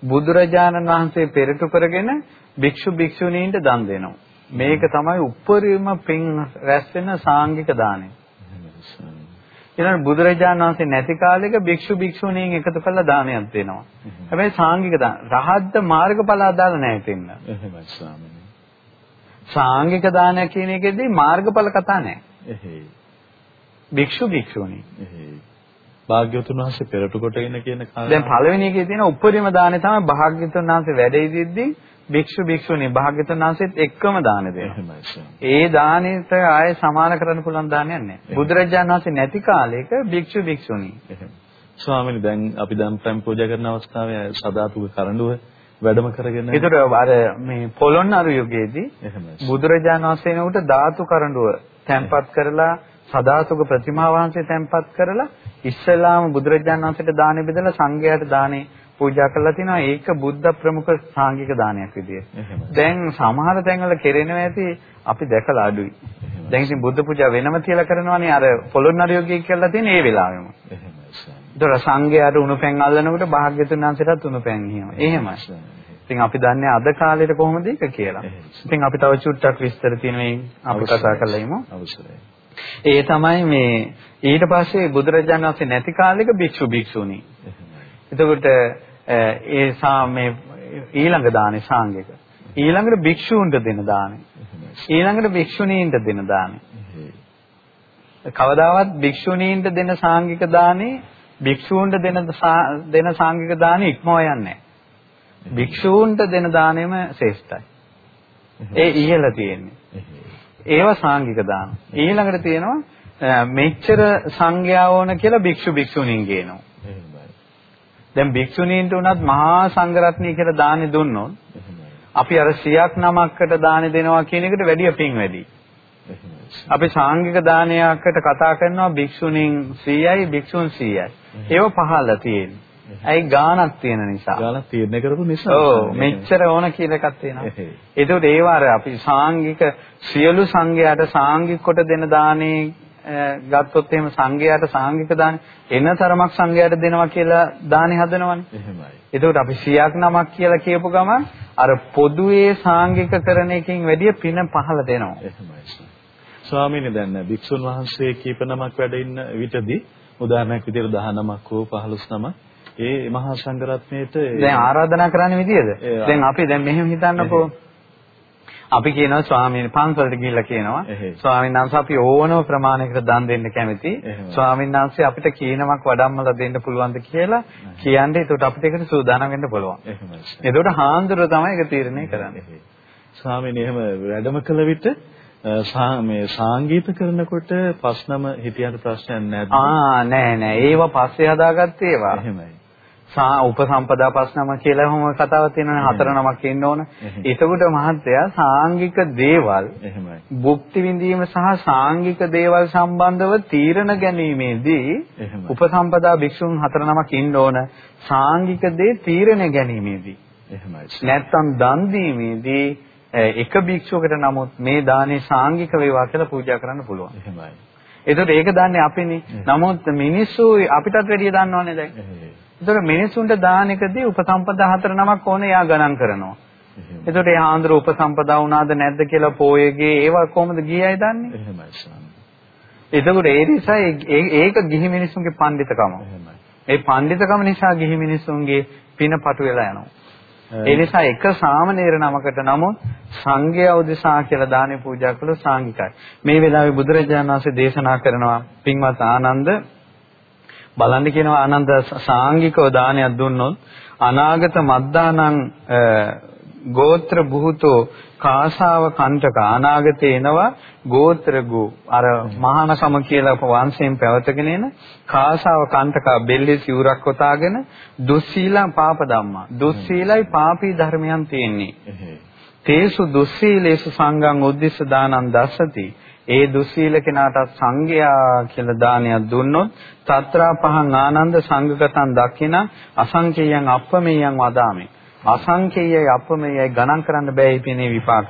[SPEAKER 2] බුදුරජාණන් වහන්සේ පෙරටු කරගෙන භික්ෂු භික්ෂුණීන්ට දන් දෙනවා. මේක තමයි උප්පරිම පින් රැස් වෙන සාංගික දාණය. ඊළඟ බුදුරජාණන් වහන්සේ නැති කාලෙක භික්ෂු භික්ෂුණීන් එකතු කරලා දානයක් දෙනවා. හැබැයි සාංගික දාන රහත් මාර්ගඵල අදාළ නැහැ තින්න.
[SPEAKER 1] එහෙමයි ස්වාමීනි.
[SPEAKER 2] සාංගික දානය කියන එකේදී මාර්ගඵල කතා නැහැ.
[SPEAKER 1] එහෙයි.
[SPEAKER 2] භික්ෂු භික්ෂුණී.
[SPEAKER 1] එහෙයි. භාග්‍යවතුන් වහන්සේ පෙරට කොටගෙන කියන කාරණා
[SPEAKER 2] දැන් පළවෙනි එකේ තියෙන උපරිම දාණය තමයි භාග්‍යවතුන් වහන්සේ වැඩ ඉදිද්දී භික්ෂු භික්ෂුණී භාග්‍යවතුන් වහන්සේත් එක්කම දාන දෙනවා. ඒ දානෙට ආයේ සමාන කරන්න පුළුවන් දානයක් නැහැ. බුදුරජාණන් වහන්සේ නැති කාලයක භික්ෂු භික්ෂුණී.
[SPEAKER 1] ස්වාමීනි දැන් අපි දැන් ප්‍රම් පූජා කරන අවස්ථාවේ සදාතුක කරඬුව වැඩම කරගෙන
[SPEAKER 2] ඒතර අර මේ පොළොන්නරු යුගයේදී බුදුරජාණන් වහන්සේ නෝට ධාතු කරඬුව තැන්පත් කරලා සදාතුක ප්‍රතිමා වහන්සේ තැන්පත් කරලා ඉස්සලාම බුදුරජාණන් වහන්සේට දානෙ බෙදලා සංඝයාට දානෙ පූජා කරලා තිනවා ඒක බුද්ධ ප්‍රමුඛ සාංගික දානයක් විදියට. දැන් සමහර තැන්වල කෙරෙනවා ඇති අපි දැකලා අඩුයි. දැන් ඉතින් බුද්ධ පූජා වෙනම තියලා කරනවානේ අර පොළොන්නරියෝගී කියලා තියෙන ඒ වෙලාවෙම. ඒතර සංඝයාට උණු පැන් අල්ලනකොට භාග්‍යතුන් වහන්සේටත් උණු පැන් එහෙම. එහෙමයි. ඉතින් අපි දන්නේ අද කාලේට කොහොමද ඒක කියලා. ඉතින් අපි තව චුට්ටක් විස්තර තියෙනවා අපි කතා කරලා ඉමු.
[SPEAKER 1] අවශ්‍යයි.
[SPEAKER 2] ඒ තමයි මේ ඊට පස්සේ බුදුරජාණන් වහන්සේ නැති කාලෙක භික්ෂු භික්ෂුණී. එතකොට ඒ මේ ඊළඟ දානේ සාංගික. ඊළඟට භික්ෂූන්ට දෙන දානේ. ඊළඟට භික්ෂුණීන්ට දෙන දානේ. කවදාවත් භික්ෂුණීන්ට දෙන සාංගික දානේ භික්ෂූන්ට දෙන දෙන සාංගික දානේ ඉක්මව යන්නේ භික්ෂූන්ට දෙන දාණයම ශ්‍රේෂ්ඨයි. ඒ ඉහළ තියෙන්නේ. ඒවා සාංගික දාන. ඊළඟට තියෙනවා මෙච්චර සංඝයා ඕන කියලා භික්ෂු භික්ෂුණීන් කියනවා. දැන් භික්ෂුණීන්ට උනත් මහා සංඝරත්නය කියලා දානි දුන්නොත් අපි අර 100ක් නමකට දානි දෙනවා කියන එකට වැඩිය පින් වැඩි. අපි සාංගික දානයකට කතා කරනවා භික්ෂුණීන් 100යි භික්ෂුන් 100යි. ඒව පහළ තියෙන්නේ. ඇයි ගාණක් තියෙන නිසා.
[SPEAKER 1] ගාණක් තීරණය කරපු නිසා.
[SPEAKER 2] ඔව් මෙච්චර ඕන කියලා එකක් තියෙනවා. ඒකෝට ඒව අර අපි සාංගික සියලු සංඝයාට සාංගික කොට දෙන දානේ ගත්තොත් එහෙම සංඝයාට සාංගික දාන එන තරමක් සංඝයාට දෙනවා කියලා දානි හදනවනේ.
[SPEAKER 1] එහෙමයි.
[SPEAKER 2] එතකොට අපි 100ක් නමක් කියලා කියපු ගමන් අර පොදුවේ සාංගික කරන එකකින් වැඩිය පින පහළ දෙනවා.
[SPEAKER 1] එහෙමයි. ස්වාමීනි දැන් භික්ෂුන් වහන්සේ කීප නමක් වැඩ ඉන්න විටදී උදාහරණයක් විදිහට 10 නමක් හෝ 15 නමක් ඒ මහා සංඝරත්නයේට
[SPEAKER 2] දැන් ආරාධනා කරන්න විදියද? දැන් අපි දැන් මෙහෙම හිතන්නකෝ අපි කියනවා ස්වාමීන් පන්සලට ගිහිල්ලා කියනවා ස්වාමීන් වහන්සේ අපි ඕනම ප්‍රමාණයකට දන් දෙන්න කැමති. ස්වාමීන් වහන්සේ අපිට කීනමක් වඩම්මලා දෙන්න පුළුවන්ද කියලා කියන්නේ. ඒකට අපිට ඒකට සූදානම් වෙන්න පුළුවන්. එතකොට හාන්දුර තමයි ඒක තීරණය කරන්නේ.
[SPEAKER 1] ස්වාමීන් එහෙම වැඩම කළ විට මේ සංගීත කරනකොට ප්‍රශ්නම හිතියට ප්‍රශ්නයක් නැද්ද?
[SPEAKER 2] ආ නෑ නෑ ඒව පස්සේ හදාගත්තේ ඒවා.
[SPEAKER 1] එහෙමයි.
[SPEAKER 2] සා උපසම්පදා ප්‍රශ්නම කියලා හැම කතාවක් තියෙනවනේ හතර නමක් ඉන්න ඕන. ඒකකට මහත්තයා සාංගික දේවල්
[SPEAKER 1] එහෙමයි.
[SPEAKER 2] භුක්ති විඳීම සහ සාංගික දේවල් සම්බන්ධව තීරණ ගැනීමේදී උපසම්පදා භික්ෂුන් හතර නමක් ඉන්න ඕන. සාංගික දේ තීරණ ගැනීමේදී.
[SPEAKER 1] එහෙමයි.
[SPEAKER 2] නැත්තම් දන් දීමේදී එක භික්ෂුවකට නමුත් මේ දානේ සාංගික වේවා කියලා පූජා කරන්න පුළුවන්.
[SPEAKER 1] එහෙමයි.
[SPEAKER 2] ඒතකොට ඒක දන්නේ අපිනේ. නමුත් මිනිස්සු අපිටත් වැඩිය දන්නවනේ දැන්. ඒතකොට මිනිසුන්ට දාන එකදී උපසම්පදා හතර නමක් ඕනේ යා ගණන් කරනවා. එතකොට ඒ ආන්දර උපසම්පදා වුණාද නැද්ද කියලා පොයේගේ ඒවා කොහොමද ගියයි දන්නේ?
[SPEAKER 1] එහෙමයි ස්වාමී.
[SPEAKER 2] එතකොට ඒ නිසා ඒක ගිහි මිනිසුන්ගේ පඬිතකම. ඒ පඬිතකම නිසා ගිහි මිනිසුන්ගේ පින පටු වෙලා යනවා. ඒ නිසා එක සාමණේර නමකට නමුත් සංඝයා උදෙසා කියලා දානේ පූජා කළොත් සාංගිකයි. මේ වෙලාවේ බුදුරජාණන් වහන්සේ දේශනා කරනවා පින්වත් ආනන්ද බලන්න කියනවා ආනන්ද සාංගිකව දානයක් දුන්නොත් අනාගත මද්දානං ගෝත්‍ර බුහුතෝ කාසාව කණ්ඨක අනාගතේ එනවා ගෝත්‍ර ගෝ අර මහානකම කියලා වංශයෙන් පැවතගෙන එන කාසාව කණ්ඨක බෙල්ලේ සිවුරක් කොටාගෙන දුස්සීලා පාප ධම්මා. දුස්සීලයි පාපී ධර්මයන් තියෙන්නේ. තේසු දුස්සීලේසු සංඝං උද්දිස්ස දානං දස්සති ඒ දුස්සීල කෙනාට සංඝයා කියලා දානයක් දුන්නොත් తත්‍රා පහන් ආනන්ද සංඝගතං දක්ින අසංකේයයන් අප්පමේයන් වදාමේ. අසංකේයයි අප්පමේයයි ගණන් කරන්න බෑ ඉපිනේ විපාක.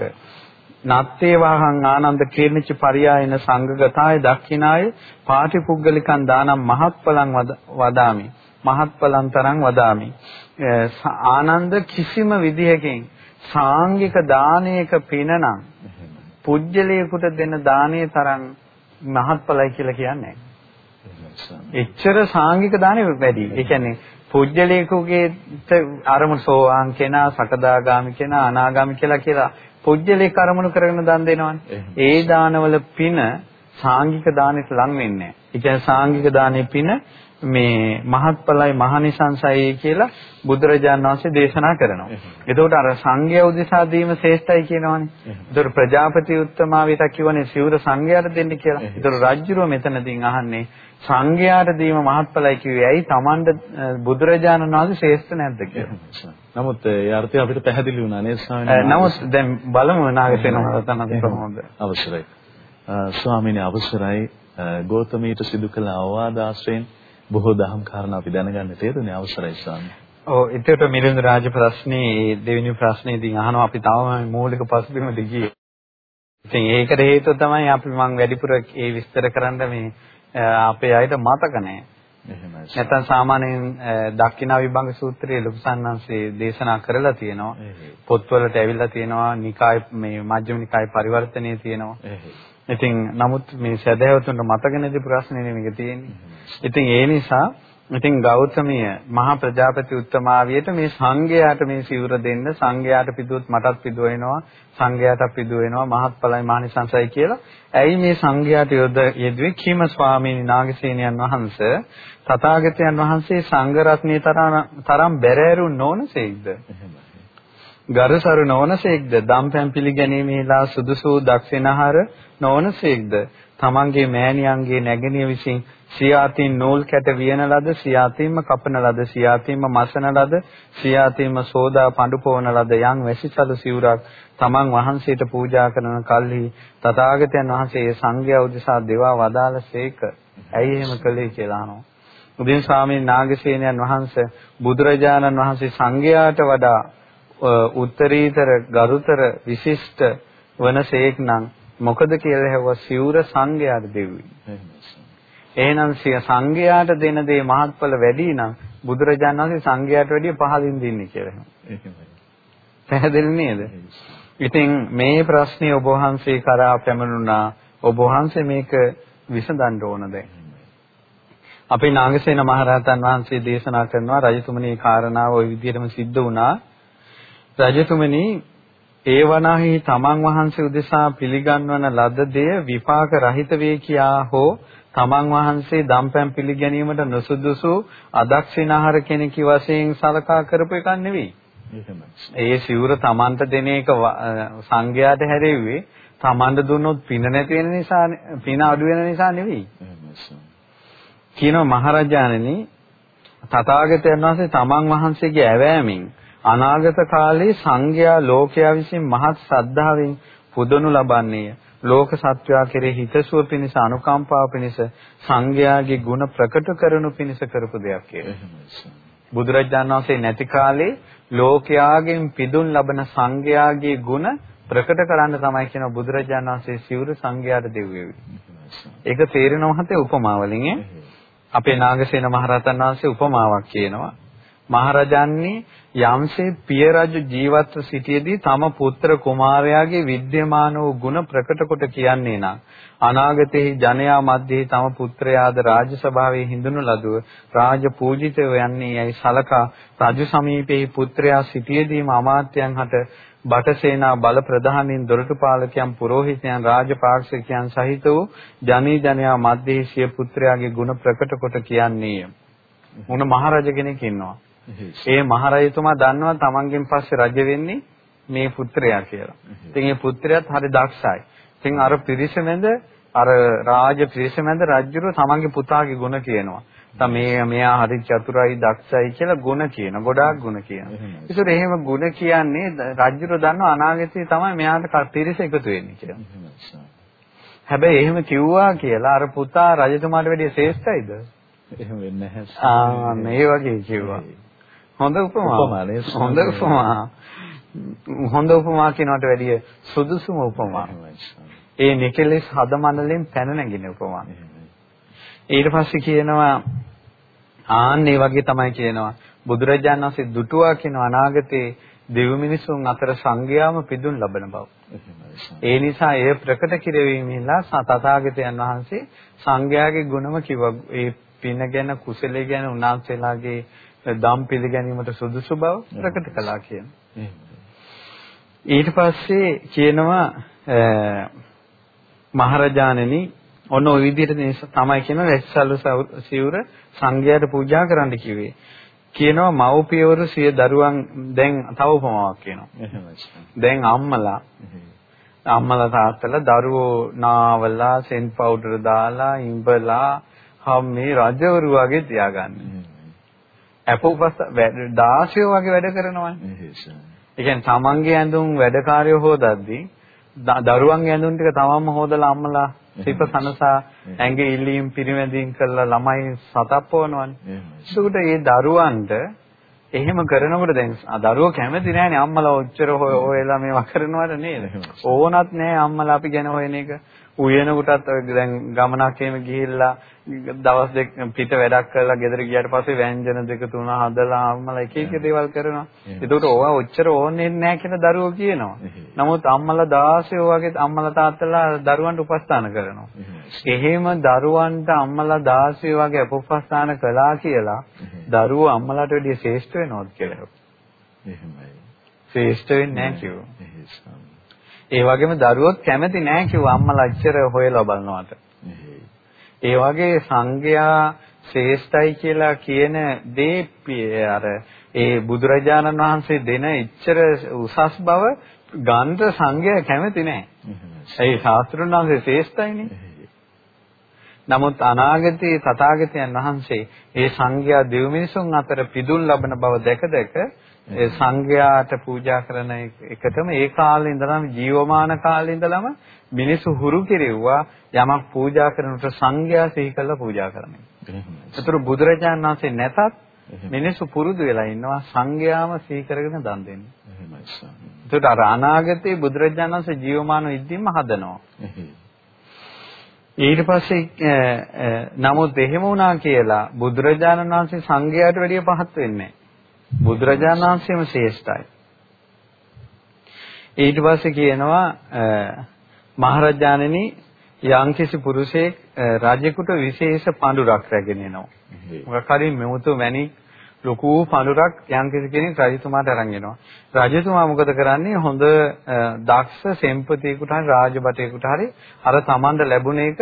[SPEAKER 2] නත්තේ වාහං ආනන්ද කීර්ණච පරියායන සංඝගතාය දක්ිනාය පාටිපුග්ගලිකං දානම් මහත්ඵලං වදාමි. මහත්ඵලං තරං වදාමි. ආනන්ද කිසිම විදිහකින් සාංගික දානයක පිනනම් පුජ්‍යලයකට දෙන දානයේ තරම් මහත්ඵලයි කියලා කියන්නේ එච්චර සාංගික දානෙ වැඩි. ඒ කියන්නේ පුජ්‍යලේකුගේ අරමුණු සෝවාන් කෙනා, සකදාගාමි කෙනා, අනාගාමි කියලා කියලා පුජ්‍යලේක අරමුණු කරගෙන දන් දෙනවනේ. ඒ දානවල පින සාංගික දානෙට ලං වෙන්නේ නැහැ. ඒ කියන්නේ සාංගික දානේ පින මේ මහත්ඵලයි මහනිසංසයි කියලා බුදුරජාණන් වහන්සේ දේශනා කරනවා. එතකොට අර සංඝයා උදෙසා දීම ශ්‍රේෂ්ඨයි කියනවනේ. එතකොට ප්‍රජාපති උත්තමාවිත කියවනේ සිවුර සංඝයාට දෙන්න කියලා. එතකොට රජුරෝ මෙතනදීන් අහන්නේ සංඝයාට දීම මහත්ඵලයි කිව්වේ ඇයි Tamand බුදුරජාණන් වහන්සේ ශ්‍රේෂ්ඨ නැද්ද කියලා.
[SPEAKER 1] නමුත් ඒ අර්ථය අපිට පැහැදිලි වුණා නේද ස්වාමීනි?
[SPEAKER 2] නමුත් දැන් බලමු නාගසේන මහරතනත් කොහොමද?
[SPEAKER 1] අවසරයි. ස්වාමීනි අවසරයි ගෞතමීට සිදු කළ අවවාද ආශ්‍රයෙන් බොහෝ දහම් කාරණා අපි දැනගන්න තේරුනේ අවසරයි ස්වාමී.
[SPEAKER 2] ඔව් එතකොට මිලින්ද රාජ ප්‍රශ්නේ දෙවෙනි ප්‍රශ්නේදී අහනවා අපි තවම මූලික පසුබිමද ගියේ. ඉතින් ඒකට හේතුව තමයි අපි මම වැඩිපුර ඒ විස්තර කරන්න මේ අපේ අයට මතක නැහැ. එහෙමයි. නැත්නම් සාමාන්‍යයෙන් දක්ෂිනා විභංග සූත්‍රයේ ලොකුසන්නන්සේ දේශනා කරලා තියෙනවා. පොත්වලට ඇවිල්ලා තියෙනවා නිකාය මේ මජ්ක්‍ධිම නිකාය පරිවර්තනයේ තියෙනවා. ඉතින් නමුත් මේ සදහැවතුන්ට මතක නැති ප්‍රශ්නේ නෙමෙයි තියෙන්නේ. ඉතින් ඒ නිසා ඉතින් ගෞතමිය මහා ප්‍රජාපති උත්තමාවියට මේ සංඝයාට මේ සිවුර දෙන්න සංඝයාට පිදුවොත් මටත් පිදුව වෙනවා සංඝයාට පිදුව වෙනවා මහත්ඵලයි මානිසංසයි කියලා. ඇයි මේ සංඝයාට යොද යෙදුවේ කීම ස්වාමීන් නාගසේනයන් වහන්සේ තථාගතයන් වහන්සේ සංඝ රත්නයේ තරම් බැරෑරු නොනසෙයිද? ගරසරු නොවනසේක්ද දම්පැන් පිළිගැනීමේලා සුදුසු දක්ෂිනහර නොවනසේක්ද තමන්ගේ මෑණියන්ගේ නැගණිය විසින් සියාතින් නූල් කැට වියන ලද සියාතින්ම කපන ලද සියාතින්ම මසන ලද සියාතින්ම සෝදා පඳු පොවන ලද යම් වැසිසලු සිවුරක් තමන් වහන්සේට පූජා කරන කල්හි තථාගතයන් වහන්සේ ඒ සංඝයා උදෙසා දේවා වදාළසේක. ඇයි එහෙම කළේ කියලා අහනවා. උදින් ස්වාමීන් නාගසේනයන් වහන්සේ බුදුරජාණන් වහන්සේ සංඝයාට වඩා උත්තරීතර ගරුතර විශිෂ්ට වනසේක් නම් මොකද කියලා හැවුවා සිවුර සංඝයාට දෙව්වි. එහෙනම් සිය සංඝයාට දෙන දේ මහත්ඵල වැඩි නම් බුදුරජාණන් වහන්සේ සංඝයාට වැඩිය පහලින් දෙන්නේ කියලා. පැහැදිලි නේද? ඉතින් මේ ප්‍රශ්නේ ඔබ වහන්සේ කරා පැමිණුණා. ඔබ වහන්සේ මේක විසඳන්න ඕන දැන්. අපේ නාගසේන මහරහතන් වහන්සේ දේශනා කරනවා රජතුමනි කාරණාව ওই විදිහටම සිද්ධ වුණා. රජතුමනි ඒ වනාහි තමන් වහන්සේ උදෙසා පිළිගන්වන ලද දෙය විපාක රහිත වේ කියා හෝ තමන් වහන්සේ දම්පැන් පිළිගැනීමට නොසුදුසු අදක්ෂිනාහාර කෙනෙක් වශයෙන් සලකා කරපු එකක් නෙවෙයි. ඒ සිවුර තමන්ට දෙන එක සංඝයාට හැරෙව්වේ තමන්ට දුන්නොත් පින නැති වෙන නිසා පින අඩු වෙන නිසා නෙවෙයි. කියනවා මහරජාණෙනි තථාගතයන් වහන්සේ තමන් වහන්සේගේ ඇවෑමෙන් අනාගත කාලේ සංඝයා ලෝකයා විසින් මහත් ශ්‍රද්ධාවෙන් පුදනු ලබන්නේය. ලෝක සත්වයා කෙරෙහි හිතසුව පිණිස අනුකම්පාව පිණිස සංඝයාගේ ගුණ ප්‍රකට කරනු පිණිස කරපු දෙයක් කියලා. බුදුරජාණන් වහන්සේ නැති කාලේ ලෝකයාගෙන් පිදුම් ලබන සංඝයාගේ ගුණ ප්‍රකට කරන්න තමයි කියන බුදුරජාණන් වහන්සේ සිවුරු සංඝයාට දෙව්වේ. ඒක තේරෙනව හතේ උපමාවලින් අපේ නාගසේන මහරහතන් වහන්සේ උපමාවක් කියනවා. මහරජාණනි යම්සේ පිය රජු ජීවත්ව සිටියේදී තම පුත්‍ර කුමාරයාගේ විද්‍යමාන වූ ගුණ ප්‍රකට කොට කියන්නේ නම් අනාගතයේ ජනයා මැද්දේ තම පුත්‍රයාද රාජ සභාවේ හිඳුණු ලදුව රාජ පූජිතව යන්නේ යයි සලකා රජු සමීපයේ පුත්‍රයා සිටියේදීම අමාත්‍යයන් හට බටසේනා බල ප්‍රධානීන් දොරටුපාලකයන් පුරෝහිතයන් රාජපාක්ෂිකයන් සහිත වූ ජනී ජනයා මැද්දේ සිය පුත්‍රයාගේ ගුණ ප්‍රකට කොට කියන්නේය. මොන මහරජ කෙනෙක් ඉන්නවා. ඒ මහරජතුමා දන්නවා තමන්ගෙන් පස්සේ රජ වෙන්නේ මේ පුත්‍රයා කියලා. ඉතින් මේ පුත්‍රයාත් හරි දක්ෂයි. ඉතින් අර පිරිසමෙන්ද අර රාජ පිරිසමෙන්ද රජුර තමන්ගේ පුතාගේ ගුණ කියනවා. තම මේ මෙයා හරි චතුරයි දක්ෂයි කියලා ගුණ කියන. ගොඩාක් ගුණ කියන. ඒසොර එහෙම ගුණ කියන්නේ රජුර දන්නව අනාගතේ තමයි මෙයාට පිරිස එකතු වෙන්නේ කියලා. හැබැයි එහෙම කිව්වා කියලා අර පුතා රජතුමාට වැඩිය ශ්‍රේෂ්ඨයිද?
[SPEAKER 1] එහෙම වෙන්නේ නැහැ.
[SPEAKER 2] ආ මේ වගේ කිව්වා. හොඳ උපමාවක්. හොඳ උපමා. හොඳ උපමා කියනකට වැඩිය සුදුසුම උපමා. ඒ නිකලෙස් හද මණ්ඩලෙන් පැන නැගින උපමා. ඊට පස්සේ කියනවා ආන් ඒ වගේ තමයි කියනවා බුදුරජාණන් වහන්සේ දුටුවා කියන අනාගතේ දෙව් මිනිසුන් අතර සංගයාම පිදුන් ලබන බව. ඒ නිසා එය ප්‍රකට කිරවීමෙන්ලා තථාගතයන් වහන්සේ සංඝයාගේ ගුණම කිව්වා. ඒ පින ගැන කුසලයේ ගැන උන්වහන්සේලාගේ දම් පිළිගැනීමට සුදුසු බව ප්‍රකට කළා කියන. ඊට පස්සේ කියනවා මහරජාණෙනි ඔන්න ওই විදිහට තමයි කියන රැස්සල්ලු සිවුර සංඝයාට පූජා කරන්න කිව්වේ. කියනවා මව්පියවරු සිය දරුවන් දැන් තව උපමාවක් කියනවා. දැන් අම්මලා අම්මලා තාත්තලා දරුවෝ නාවලා සෙන් පවුඩර් දාලා ඉඹලා හැම රජවරු වගේ තියාගන්න. අපෝපස් 16 වගේ වැඩ කරනවානේ. ඒ කියන්නේ තමන්ගේ ඇඳුම් වැඩකාරයෝ හොදද්දී දරුවන්ගේ ඇඳුම් ටික තමන්ම හොදලා අම්මලා සිප සනසා ඇඟේ ඉල්ලීම් පිරිමැදීම් කරලා ළමයි සතප්පවනවානේ. ඒකට මේ දරුවන්ට එහෙම කරනකොට දැන් දරුවෝ කැමති නෑනේ අම්මලා ඔච්චර හොයලා මේවා කරනවට නේද? ඕනත් නෑ අම්මලා අපි ගැන හොයන එක. උයනකොටත් දැන් ගමනක් එහෙම ගිහිල්ලා දවස් දෙක පිට වැඩක් කරලා ගෙදර ගියාට පස්සේ ව්‍යංජන දෙක තුන හදලා අම්මලා එක එක දේවල් කරනවා. ඒකට ඕවා ඔච්චර ඕනේ නැහැ කියලා දරුවෝ කියනවා. නමුත් අම්මලා 16 වගේ අම්මලා තාත්තලා දරුවන්ට උපස්ථාන කරනවා. එහෙම දරුවන්ට අම්මලා 16 වගේ උපස්ථාන කළා කියලා දරුවෝ අම්මලාට වැඩිය ශ්‍රේෂ්ඨ වෙනවද කියලා. එහෙමයි. ශ්‍රේෂ්ඨ වෙන්නේ නැහැ කිව්වා. ඒ වගේම දරුවොත් කැමති නැහැ කිව්වා අම්මලා අච්චර හොයලා බලනවාට. ඒ වගේ සංඝයා ශ්‍රේෂ්ඨයි කියලා කියන දේ අර ඒ බුදුරජාණන් වහන්සේ දෙන ඉච්ඡර උසස් බව ගන්ධ සංඝයා කැමති නැහැ. ඒ ශාස්ත්‍රුන් වහන්සේ ශ්‍රේෂ්ඨයිනේ. නමුත් අනාගතයේ තථාගතයන් වහන්සේ ඒ සංඝයා දෙව් මිනිසුන් අතර පිදුල් ලබන බව දැක දැක සංඝයාට පූජා කරන එකටම ඒ කාලේ ඉඳලම ජීවමාන කාලේ ඉඳලම මිනිසු හුරු කෙරෙව්වා යමක් පූජා කරනකොට සංඝයා සිහි කරලා පූජා කරන එක. ඒතර බුදුරජාණන් වහන්සේ නැතත් මිනිසු පුරුදු වෙලා ඉන්නවා සංඝයාම සිහි කරගෙන දන් දෙන්න. ඒතර අර අනාගතේ බුදුරජාණන් වහන්සේ ජීවමාන ඉද්දීම හදනවා. ඊට පස්සේ නමුත් එහෙම වුණා කියලා බුදුරජාණන් වහන්සේ සංඝයාට වැඩිය පහත් වෙන්නේ. බුදුරජාණන් වහන්සේම ශ්‍රේෂ්ඨයි. ඊට පස්සේ කියනවා මහරජාණෙනි යම්කිසි පුරුෂයෙක් රජෙකුට විශේෂ පඳුරක් රැගෙන එනවා. මොකක් හරි මෙමුතු මැණික් ලොකු පඳුරක් යම්කිසි කෙනෙක් රජතුමාට අරන් එනවා. රජතුමා මොකද කරන්නේ? හොඳ දක්ෂ සෙම්පතියෙකුට හරි රාජබටයෙකුට හරි අර Tamanda ලැබුණ එක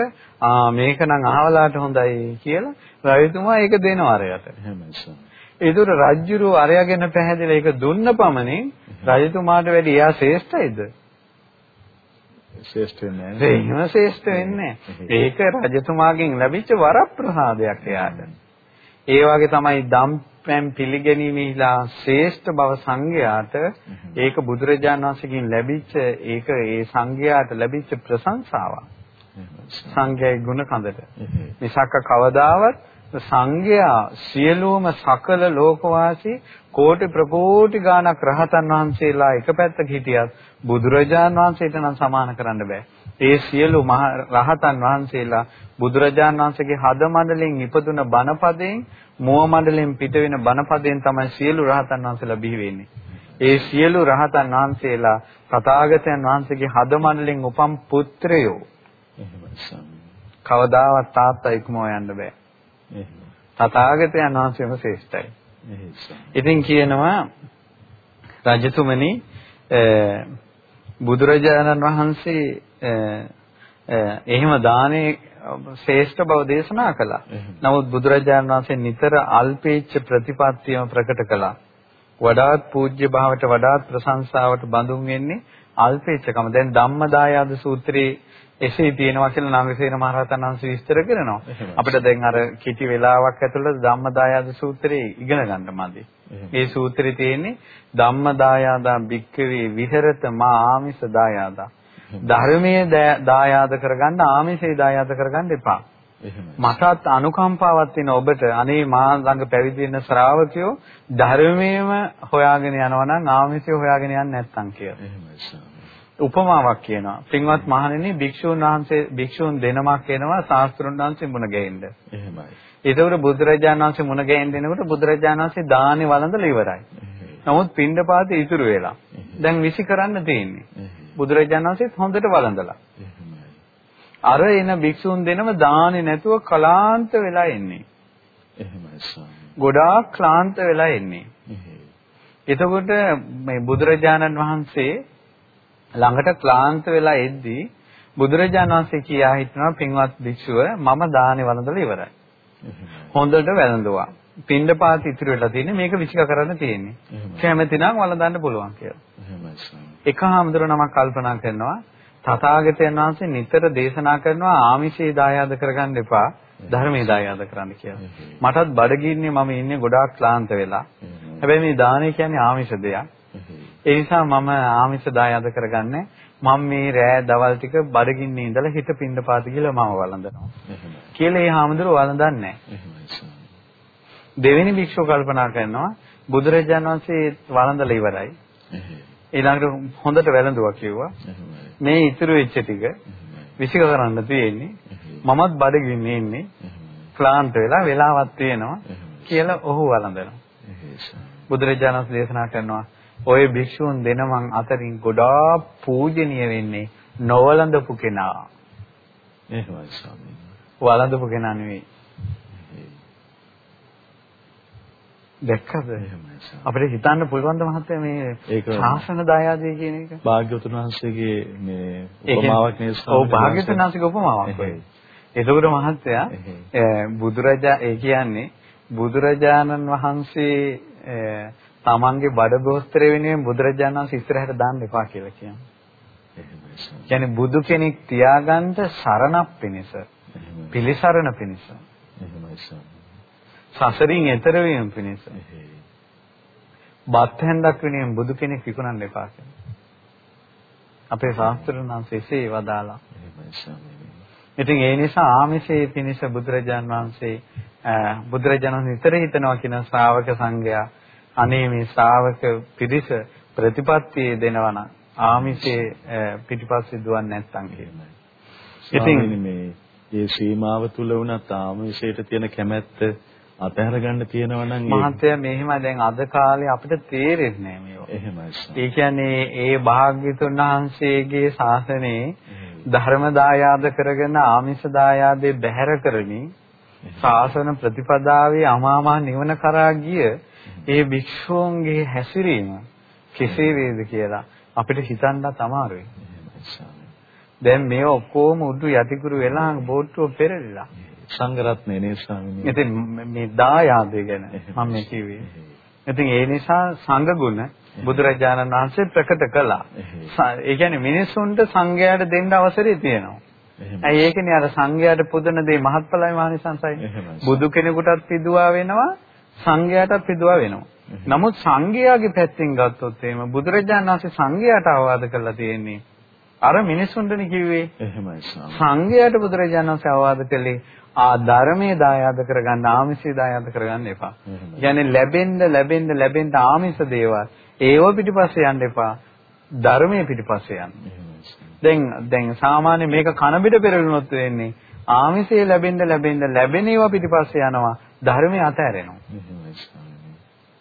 [SPEAKER 2] මේක නම් අහවලාට හොඳයි කියලා රජතුමා ඒක දෙනවා අරයට. එහෙමයි. ඒතර රජ්ජුරුව අරයාගෙන පැහැදිලා ඒක දුන්න පමණින් රජතුමාට වැඩි එයා ශ්‍රේෂ්ඨයිද?
[SPEAKER 1] ශ්‍රේෂ්ඨ වෙන්නේ නැහැ.
[SPEAKER 2] එහෙම ශ්‍රේෂ්ඨ වෙන්නේ ඒක රජතුමාගෙන් ලැබිච්ච වරප්‍රසාදයක් එයාට. ඒ වගේ තමයි දම්පැන් පිළිගැනීමේලා ශ්‍රේෂ්ඨ බව සංඝයාට ඒක බුදුරජාණන් වහන්සේගෙන් ලැබිච්ච ඒක ඒ සංඝයාට ලැබිච්ච ප්‍රශංසාවක්. සංඝයාගේ ගුණ කඳට. මිසක් කවදාවත් සංඝයා සියලුම සකල ලෝකවාසී කෝටි ප්‍රකෝටි ගාණක් රහතන් වහන්සේලා එක පැත්තක හිටියත් බුදුරජාන් වහන්සේට නම් සමාන කරන්න බෑ. ඒ සියලු රහතන් වහන්සේලා බුදුරජාණන් වහන්සේගේ හද මණ්ඩලෙන් ඉපදුන බණපදයෙන් මුව මණ්ඩලෙන් පිට වෙන බණපදයෙන් තමයි සියලු රහතන් වහන්සේලා බිහි වෙන්නේ. ඒ සියලු රහතන් වහන්සේලා තථාගතයන් වහන්සේගේ හද මණ්ඩලෙන් උපම් පුත්‍රයෝ. කවදාවත් තාත්තා ඉක්මව යන්න බෑ. තථාගතයන් වහන්සේම ශ්‍රේෂ්ඨයි. ඉතින් කියනවා රජතුමනි බුදුරජාණන් වහන්සේ එහෙම දානේ ශ්‍රේෂ්ඨ බව දේශනා කළා. නමුත් බුදුරජාණන් වහන්සේ නිතර අල්පේච්ඡ ප්‍රතිපත්තියම ප්‍රකට කළා. වඩාත් පූජ්‍ය භාවයට වඩාත් ප්‍රශංසාවට බඳුන් වෙන්නේ අල්පේච්ඡකම. දැන් ධම්මදායාද සූත්‍රයේ එසේ තියෙනවා කියලා නාගසේන මහරහතන් වහන්සේ විස්තර කරනවා. අපිට දැන් අර කිටි වෙලාවක් ඇතුළත ධම්මදායාද සූත්‍රය ඉගෙන ගන්න මදි. මේ සූත්‍රයේ තියෙන්නේ ධම්මදායාදා භික්කවේ විහෙරත මා ආමිස දායාදා. ධර්මයේ දායාද කරගන්න ආමිෂේ දායාද කරගන්න එපා. මටත් අනුකම්පාවක් තියෙන ඔබට අනේ මා ළඟ පැවිදි වෙන ශ්‍රාවකයෝ ධර්මයේම හොයාගෙන යනවා නම් ආමිෂය හොයාගෙන යන්නේ නැත්තම් කියලා. උපමාවක් කියනවා. පින්වත් මහණෙනි භික්ෂුන් වහන්සේ භික්ෂුන් දෙනමක් එනවා ශාස්ත්‍රුන් වහන්සේ මුණ ගැහෙන්න.
[SPEAKER 1] එහෙමයි.
[SPEAKER 2] ඒතකොට බුදුරජාණන් වහන්සේ මුණ ගැහෙන්න එනකොට බුදුරජාණන් වහන්සේ දානේ වළඳලා ඉවරයි. නමුත් පින්ඩපාතේ ඉතුරු වෙලා. දැන් විසි කරන්න තියෙන්නේ. බුදුරජාණන් වහන්සේත් හොඳට වළඳලා. අර එන භික්ෂුන් දෙනම දානේ නැතුව කලාන්ත වෙලා එන්නේ.
[SPEAKER 1] එහෙමයි ස්වාමී.
[SPEAKER 2] ගොඩාක් ක්ලාන්ත වෙලා එන්නේ. එතකොට මේ බුදුරජාණන් වහන්සේ ළඟට ක්ලාන්ත වෙලා එද්දී බුදුරජාණන් වහන්සේ කියා හිටනවා පින්වත් භික්ෂුව මම දානේ වළඳලා ඉවරයි. හොඳට වැළඳුවා. පින්ඩපාත ඉතුරු වෙලා තියෙන්නේ මේක විසික කරන්න තියෙන්නේ. කැමති නම් වළඳන්න පුළුවන් කියලා. එක හාමුදුර නමක් කල්පනා කරනවා තථාගතයන් වහන්සේ නිතර දේශනා කරනවා ආමිෂේ දායාද කරගන්න එපා ධර්මයේ දායාද කරන්න කියලා. මටත් බඩගින්නේ මම ඉන්නේ ගොඩාක් ක්ලාන්ත වෙලා. හැබැයි මේ දානේ කියන්නේ ආමිෂ දෙයක්. ඒ නිසා මම ආමිෂ දායාද කරගන්නේ මම මේ රෑ දවල් ටික බඩගින්නේ ඉඳලා හිත පින්න පාත කියලා මම වළඳනවා. කියලා ඒ හාමුදුරුවෝ වළඳන්නේ. දෙවෙනි භික්ෂුව කල්පනා කරනවා බුදුරජාණන් වහන්සේ වළඳලා ඉවරයි. ඊළඟට හොඳට වැළඳුවා කිව්වා. මේ ඉතුරු වෙච්ච ටික විසික කරන්න තියෙන්නේ. මමත් බඩගින්නේ ඉන්නේ. ක්ලාන්ත වෙලා වෙලාවක් තියෙනවා කියලා ඔහු වළඳනවා. බුදුරජාණන් දේශනා කරනවා ওই භික්ෂුන් දෙනමන් අතරින් ගොඩාක් පූජනීය වෙන්නේ නොවලඳපු කෙනා.
[SPEAKER 1] එහෙමයි ස්වාමීනි.
[SPEAKER 2] වළඳපු කෙනා නෙවෙයි. දැක්කද? අපිට හිතන්න පුළුවන් ද මහත්තයා මේ ශාසන දායාදේ කියන එක?
[SPEAKER 1] භාග්‍යවතුන් වහන්සේගේ මේ උපමාවක් නේද?
[SPEAKER 2] ඔව් භාග්‍යවතුන් වහන්සේගේ උපමාවක්. එතකොට මහත්තයා බුදුරජා ඒ කියන්නේ බුදුරජාණන් වහන්සේ තමන්ගේ බඩ ගෝස්ත්‍ර වෙනුවෙන් බුදුරජාණන් වහන්සේ ඉස්සරහට දාන්න එපා කියලා කියනවා. කියන්නේ බුදු කෙනෙක් තියාගන්න සරණක් පිණිස පිළිසරණ පිණිස සසරින් එතර වීම පිණිස බත් හැන්දක් වෙනුවෙන් බුදු කෙනෙක් විකුණන්න එපා කියනවා. අපේ ශාස්ත්‍රඥ වහන්සේ වදාලා. ඉතින් ඒ නිසා ආමිෂයේ පිණිස බුදුරජාන් වහන්සේ බුදුරජාණන් නිතර හිතනවා කියන ශ්‍රාවක සංඝයා අනේ මේ ශ්‍රාවක පිරිස ප්‍රතිපත්තියේ දෙනවා නම් ආමිෂයේ පිටිපස්සේ දුවන්නේ නැත්තම් කියනවා.
[SPEAKER 1] ඉතින් මේ මේ සීමාව තුල වුණත් ආමිෂයට තියෙන කැමැත්ත අතහැර ගන්න තියෙනවා නම්
[SPEAKER 2] මහත්තයා මෙහෙම දැන් අද කාලේ අපිට තේරෙන්නේ නැහැ මේවා.
[SPEAKER 1] එහෙමයි.
[SPEAKER 2] ඒ කියන්නේ ඒ භාග්‍යතුන් වහන්සේගේ ශාසනයේ ධර්ම දායාද කරගෙන ආමිෂ දායාදේ බැහැර කරමින් ශාසන ප්‍රතිපදාවේ අමාමහ නිවන කරා ගිය ඒ භික්ෂූන්ගේ හැසිරීම කෙසේ වේද කියලා අපිට හිතන්නත් අමාරුයි. දැන් මේ ඔක්කොම උඩු යටිකුරු වෙලා බෝට්ටුව පෙරලිලා.
[SPEAKER 1] සංඝරත්නයේ නේ ස්වාමීනි.
[SPEAKER 2] ඉතින් මේ දායාදේ ගැන මම කිව්වේ. ඉතින් ඒ නිසා සංඝ ගුණ බුදුරජාණන් වහන්සේ ප්‍රකට කළා. ඒ කියන්නේ මිනිසුන්ට සංඝයාට දෙන්න අවසරය තියෙනවා. ඇයි ඒකනේ අර සංඝයාට පුදන දේ මහත්ඵලයි මහනිසංසයි. බුදු කෙනෙකුටත් පිදුවා වෙනවා සංඝයාටත් පිදුවා වෙනවා. නමුත් සංඝයාගේ පැත්තෙන් ගත්තොත් එහෙම බුදුරජාණන් වහන්සේ සංඝයාට අවවාද කළා තියෙන්නේ අර මිනිසුන්ටනේ කිව්වේ
[SPEAKER 1] එහෙමයි
[SPEAKER 2] සංඝයාට බුදුරජාණන් වහන්සේ අවවාද කළේ ආ ධර්මයේ දායාද කරගන්න ආමිෂය දායාද කරගන්න එපා. කියන්නේ ලැබෙන්න ලැබෙන්න ලැබෙන්න ආමිෂ දේවල් ඒව පිටිපස්සේ යන්න එපා. ධර්මයේ පිටිපස්සේ යන්න. දැන් දැන් සාමාන්‍ය මේක කන පිට පෙරළුනොත් වෙන්නේ ආමිෂය ලැබෙන්න ලැබෙන්න ලැබෙන ඒවා පිටිපස්සේ යනවා. ධර්මය අතහැරෙනවා.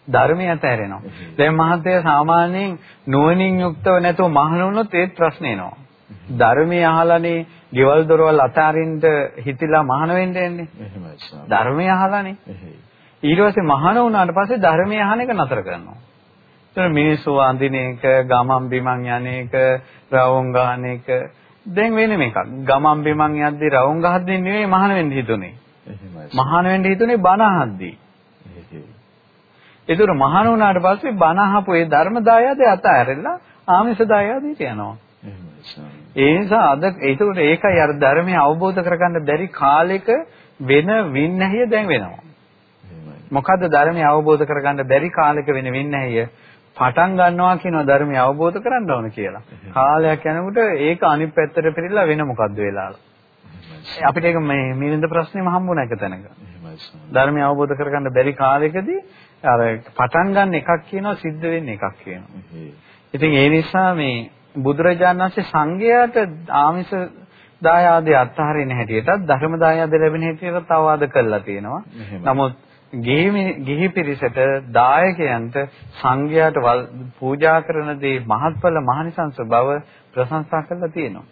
[SPEAKER 2] ධර්මය අතහැරෙනවා. දැන් මහත්තය සාමාන්‍යයෙන් නුවණින් යුක්තව නැතුව මහණ වුණොත් ඒත් ප්‍රශ්න එනවා. ධර්මය අහලානේ ගෙවල් දොරවල් අතාරින්න හිතිලා මහාන වෙන්න එන්නේ. එහෙමයි ස්වාමී. ධර්මය අහලානේ. ඊට පස්සේ මහාන වුණාට පස්සේ ධර්මය අහන එක නතර කරනවා. එතන මිනිස්සු අඳින එක, ගමන් බිමන් යන එක, රවුම් ගහන එක දැන් වෙනම එකක්. ගමන් බිමන් යද්දී රවුම් ගහද්දී නෙවෙයි මහාන වෙන්න හිතුනේ. මහාන වෙන්න හිතුනේ බණ අහද්දී. ඒතර මහාන වුණාට පස්සේ බණ අහපු ඒ ධර්ම දායද අතහැරලා ආමිෂ දායදීට යනවා. ඒ නිසා අද ඒකට ඒකයි අර ධර්මය අවබෝධ කරගන්න බැරි කාලෙක වෙන වින්නැහිය දැන් වෙනවා. මොකද්ද ධර්මය අවබෝධ කරගන්න බැරි කාලෙක වෙන වින්නැහිය? පටන් ගන්නවා කියනවා ධර්මය අවබෝධ කරගන්න ඕන කියලා. කාලයක් යනකොට ඒක අනිත් පැත්තට පිරිලා වෙන මොකද්ද වෙලා. අපිට ඒක මේ මිලින්ද ප්‍රශ්නේම හම්බුණා එක තැනක. ධර්මය අවබෝධ කරගන්න බැරි කාලෙකදී අර පටන් ගන්න එකක් කියනවා සිද්ධ වෙන්නේ එකක් කියනවා. ඉතින් ඒ නිසා මේ බුදුරජාණන් වහන්සේ සංඝයාට ආමිෂ දායාදේ අත්හරින හැටියටත් ධර්ම දායාද ලැබෙන හැටියටත් අවවාද කළා තියෙනවා. නමුත් ගිහි පිරිසට දායකයන්ට සංඝයාට පූජා කරන දේ මහත්ඵල මහනිසංස බව ප්‍රශංසා කරලා තියෙනවා.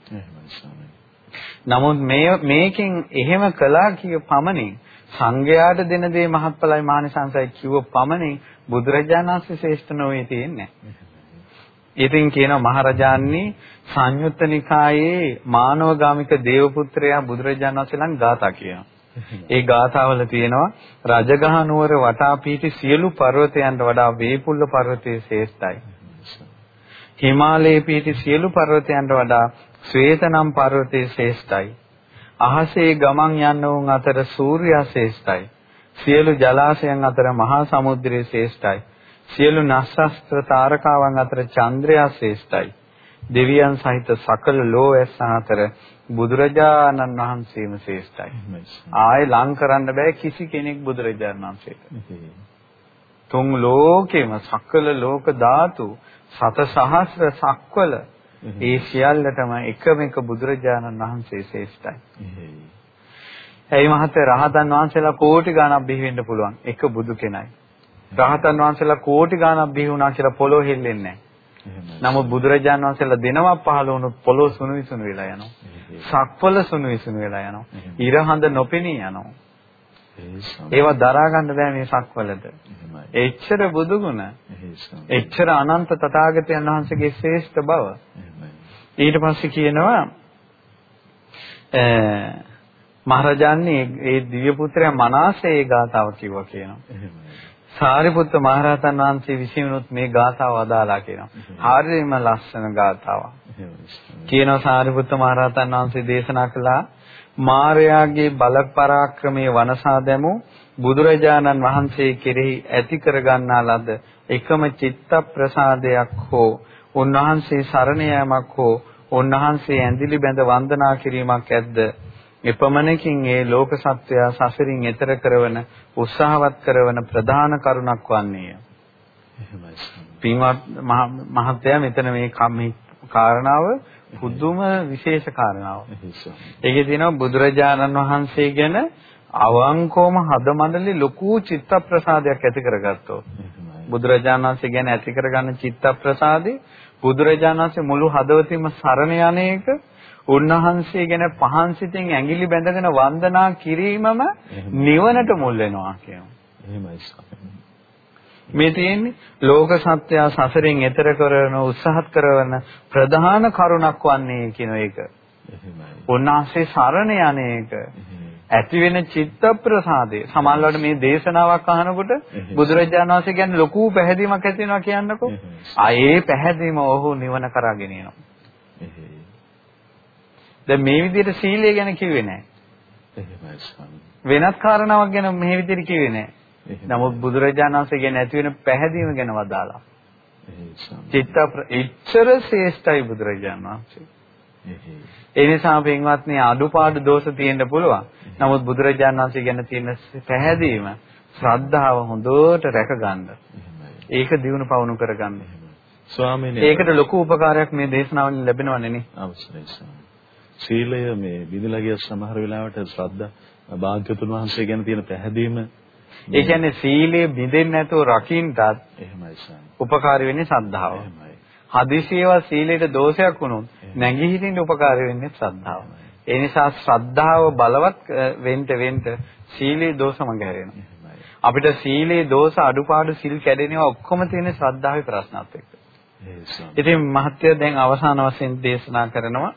[SPEAKER 2] නමුත් මේ මේකෙන් එහෙම කළා කිය පමණින් සංඝයාට දෙන දේ මහත්ඵලයි මහනිසංසයි කිව්ව පමණින් බුදුරජාණන් වහන්සේ ශ්‍රේෂ්ඨ නොවේ තියෙන්නේ. ඉතින් කියනවා මහරජාණනි සංයුත්ත නිකායේ මානවගාමික දේවපුත්‍රයා බුදුරජාණන් වහන්සේලන් ගාථා කියනවා. ඒ ගාථාවල තියෙනවා රජගහ නුවර වටා පිහිටි සියලු පර්වතයන්ට වඩා වේපුල්ල පර්වතයේ ශ්‍රේෂ්ඨයි. හිමාලයේ පිහිටි සියලු පර්වතයන්ට වඩා ශ්වේතනම් පර්වතයේ ශ්‍රේෂ්ඨයි. අහසේ ගමන් යන්න වුන් අතර සූර්යයා ශ්‍රේෂ්ඨයි. සියලු ජලාශයන් අතර මහා සමුද්‍රය ශ්‍රේෂ්ඨයි. සියලු නස්සස්ත්‍ර තාරකාවන් අතර චන්ද්‍රයා ශ්‍රේෂ්ඨයි. දෙවියන් සහිත සකල ලෝයස් අතර බුදුරජාණන් වහන්සේම ශ්‍රේෂ්ඨයි. ආයේ ලං කරන්න බෑ කිසි කෙනෙක් බුදුරජාණන් වහන්සේට. තුන් ලෝකෙම සකල ලෝක ධාතු සත සහස්‍ර සක්වල ඒ සියල්ලටම එකම එක බුදුරජාණන් වහන්සේ ශ්‍රේෂ්ඨයි. ඇයි මහත්තයා රහතන් වහන්සේලා කෝටි ගණක් බිහි වෙන්න පුළුවන් එක බුදු කෙනයි. රහතන් වහන්සේලා කෝටි ගණක් බිහි වුණා කියලා පොළොව හෙල්ලෙන්නේ නැහැ. නමුත් බුදුරජාණන් වහන්සේලා දෙනවක් පහළ වුණොත් පොළොව සුණු විසුණු වෙලා යනවා. සක්වල සුණු විසුණු වෙලා යනවා. ඉරහඳ නොපෙනී යනවා. ඒවා දරා ගන්න බෑ මේ සක්වලට. එච්චර බුදුගුණ. එච්චර අනන්ත තථාගතයන් වහන්සේගේ ශ්‍රේෂ්ඨ බව. ඊට පස්සේ කියනවා මහරජාන්නේ ඒ දිව්‍ය පුත්‍රයා මනසේ ඒ ගාතාව කිව්වා කියනවා. සාරිපුත්ත මහරහතන් වහන්සේ විසිනුත් මේ ගාථාව අදාලා කියනවා. හරියම ලස්සන ගාථාවක්. කියනවා සාරිපුත්ත මහරහතන් වහන්සේ දේශනා කළා මාර්යාගේ බල පරාක්‍රමයේ වනසා දැමු බුදුරජාණන් වහන්සේ කෙරෙහි ඇති කරගන්නා ලද එකම චිත්ත ප්‍රසාදයක් හෝ උන්වහන්සේ සරණ යාමක් හෝ උන්වහන්සේ ඇඳිලි බැඳ වන්දනා කිරීමක් ඇද්ද එපමණකින් ඒ ලෝක සත්වය සසරින් එතර කරවන උත්සාහවත් කරවන ප්‍රධාන කරුණක් වන්නේය. එහෙමයි. පින්වත් මහත්තයා මෙතන මේ මේ කාරණාව පුදුම විශේෂ කාරණාවක්. ඒකේ තියෙනවා බුදුරජාණන් වහන්සේ ගැන අවංකවම හදමඩලේ ලොකු චිත්ත ප්‍රසාදයක් ඇති කරගත්තෝ. බුදුරජාණන් වහන්සේ ගැන ඇති කරගන්න චිත්ත ප්‍රසාදේ බුදුරජාණන් වහන්සේ මුළු හදවතින්ම සරණ යන්නේක උන්වහන්සේ ගැන පහන් සිතින් ඇඟිලි බැඳගෙන වන්දනා කිරීමම නිවනට මුල් වෙනවා කියනවා. එහෙමයි මේ තියෙන්නේ ලෝක සත්‍ය සසරෙන් එතර කරන උත්සාහත් කරන ප්‍රධාන කරුණක් වන්නේ කියන එක. එහෙමයි. උන්වහන්සේ සරණ යන්නේක. ඇති වෙන චිත්ත ප්‍රසාදේ සමහරවිට මේ දේශනාවක් අහනකොට බුදුරජාණන් වහන්සේ කියන්නේ ලොකු පැහැදීමක් ඇති වෙනවා කියන්නකෝ. ආ ඒ පැහැදීම ඔහු නිවන කරගෙන යනවා. දැන් මේ විදිහට සීලය ගැන කිව්වේ නැහැ. වෙනත් කාරණාවක් ගැන මේ විදිහට කිව්වේ නැහැ. නමුත් බුදුරජාණන් වහන්සේ ගැන ඇති වෙන පැහැදීම ගැන වදාලා. චිත්ත ඉච්ඡර ශ්‍රේෂ්ඨයි බුදුරජාණන් වහන්සේ. ඒ නිසා පින්වත්නි අඩුපාඩු දෝෂ තියෙන්න පුළුවන්. නමුත් බුදුරජාණන් වහන්සේ ගැන තියෙන පැහැදීම ශ්‍රද්ධාව හොඳට රැකගන්න. ඒක දිනු පවුණු කරගන්න.
[SPEAKER 1] ස්වාමීනි
[SPEAKER 2] ඒකට ලොකු උපකාරයක් මේ දේශනාවලින් ලැබෙනවනේ නේ.
[SPEAKER 1] අවශ්‍යයි ස්වාමී. සීලය මේ විදිලා ගිය සමහර වෙලාවට ශ්‍රද්ධා භාග්‍යතුන් වහන්සේ ගැන තියෙන පැහැදීම
[SPEAKER 2] ඒ කියන්නේ සීලය බිඳෙන්නේ නැතුව රකින්නත්
[SPEAKER 1] එහෙමයි ස්වාමී.
[SPEAKER 2] උපකාරී වෙන්නේ ශ්‍රද්ධාව.
[SPEAKER 1] එහෙමයි.
[SPEAKER 2] හදිසියව සීලයට දෝෂයක් වුණොත් නැගී හිටින්න උපකාරී වෙන්නේ ශ්‍රද්ධාව. ඒ නිසා ශ්‍රද්ධාව බලවත් වෙන්න වෙන්න සීලේ දෝෂ මඟ හැරෙනවා. අපිට සීලේ දෝෂ අඩුපාඩු සිල් කැඩෙනවා ඔක්කොම තියෙන ශ්‍රද්ධාවේ ප්‍රශ්නත් එක්ක. ඉතින් මහත්ය දැන් අවසාන වශයෙන් දේශනා කරනවා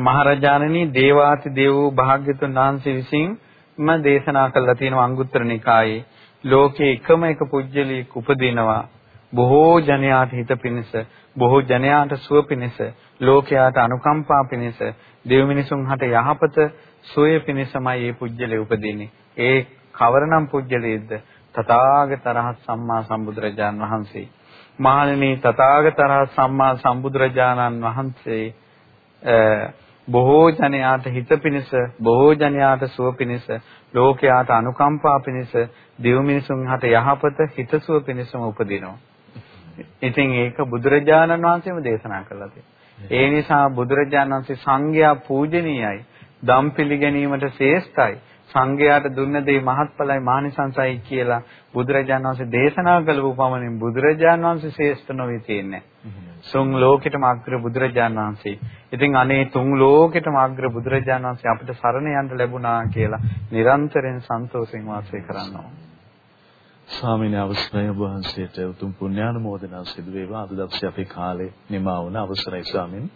[SPEAKER 2] මහරජාණනි දේවාති දේව භාග්‍යතුන් වහන්සේ විසින්ම දේශනා කළා තියෙනවා අංගුත්තර නිකායේ ලෝකේ එකම එක පුජ්‍යලියෙක් උපදිනවා බොහෝ ජනයාට හිත පිණිස බොහෝ ජනයාට සුව පිණිස ලෝකයාට අනුකම්පා පිණිස දෙව් මිනිසුන් හට යහපත සුවය පිණිසමයි මේ පුජ්‍යලේ උපදින්නේ. ඒ කවරනම් පුජ්‍යලේද තථාගත රහත් සම්මා සම්බුදුරජාන් වහන්සේ. මහණෙනි තථාගත රහත් සම්මා සම්බුදුරජාණන් වහන්සේ බොහෝ ජනයාට හිත පිණිස බොහෝ ජනයාට සුව පිණිස ලෝකයාට අනුකම්පා පිණිස දිව මිනිසුන් හට යහපත හිතසුව පිණිසම උපදිනවා. ඉතින් ඒක බුදුරජාණන් වහන්සේම දේශනා කළා ඒ නිසා බුදුරජාණන් වහන්සේ සංඝයා පූජනීයයි. දම් පිළිගැනීමට ශ්‍රේෂ්ඨයි. සංඝයාට දුන්න දේ මහත්ඵලයි මානිසංසයි කියලා බුදුරජාණන් වහන්සේ දේශනා කළපු පමණින් බුදුරජාණන් වහන්සේ ශ්‍රේෂ්ඨ නොවේ තියෙන්නේ. සුන් ලෝකෙටම අග්‍ර බුදුරජාණන් වහන්සේ. ඉතින් අනේ තුන් ලෝකෙටම අග්‍ර බුදුරජාණන් වහන්සේ අපිට සරණ යන්න ලැබුණා කියලා නිරන්තරයෙන් සන්තෝෂෙන් වාසය කරනවා.
[SPEAKER 1] ස්වාමීන් අවසරයි වහන්සේට උතුම් පුණ්‍යානුමෝදනා සිදු වේවා. අද දවසේ අපේ කාලේ නිමා වුණ අවසරයි ස්වාමීන්.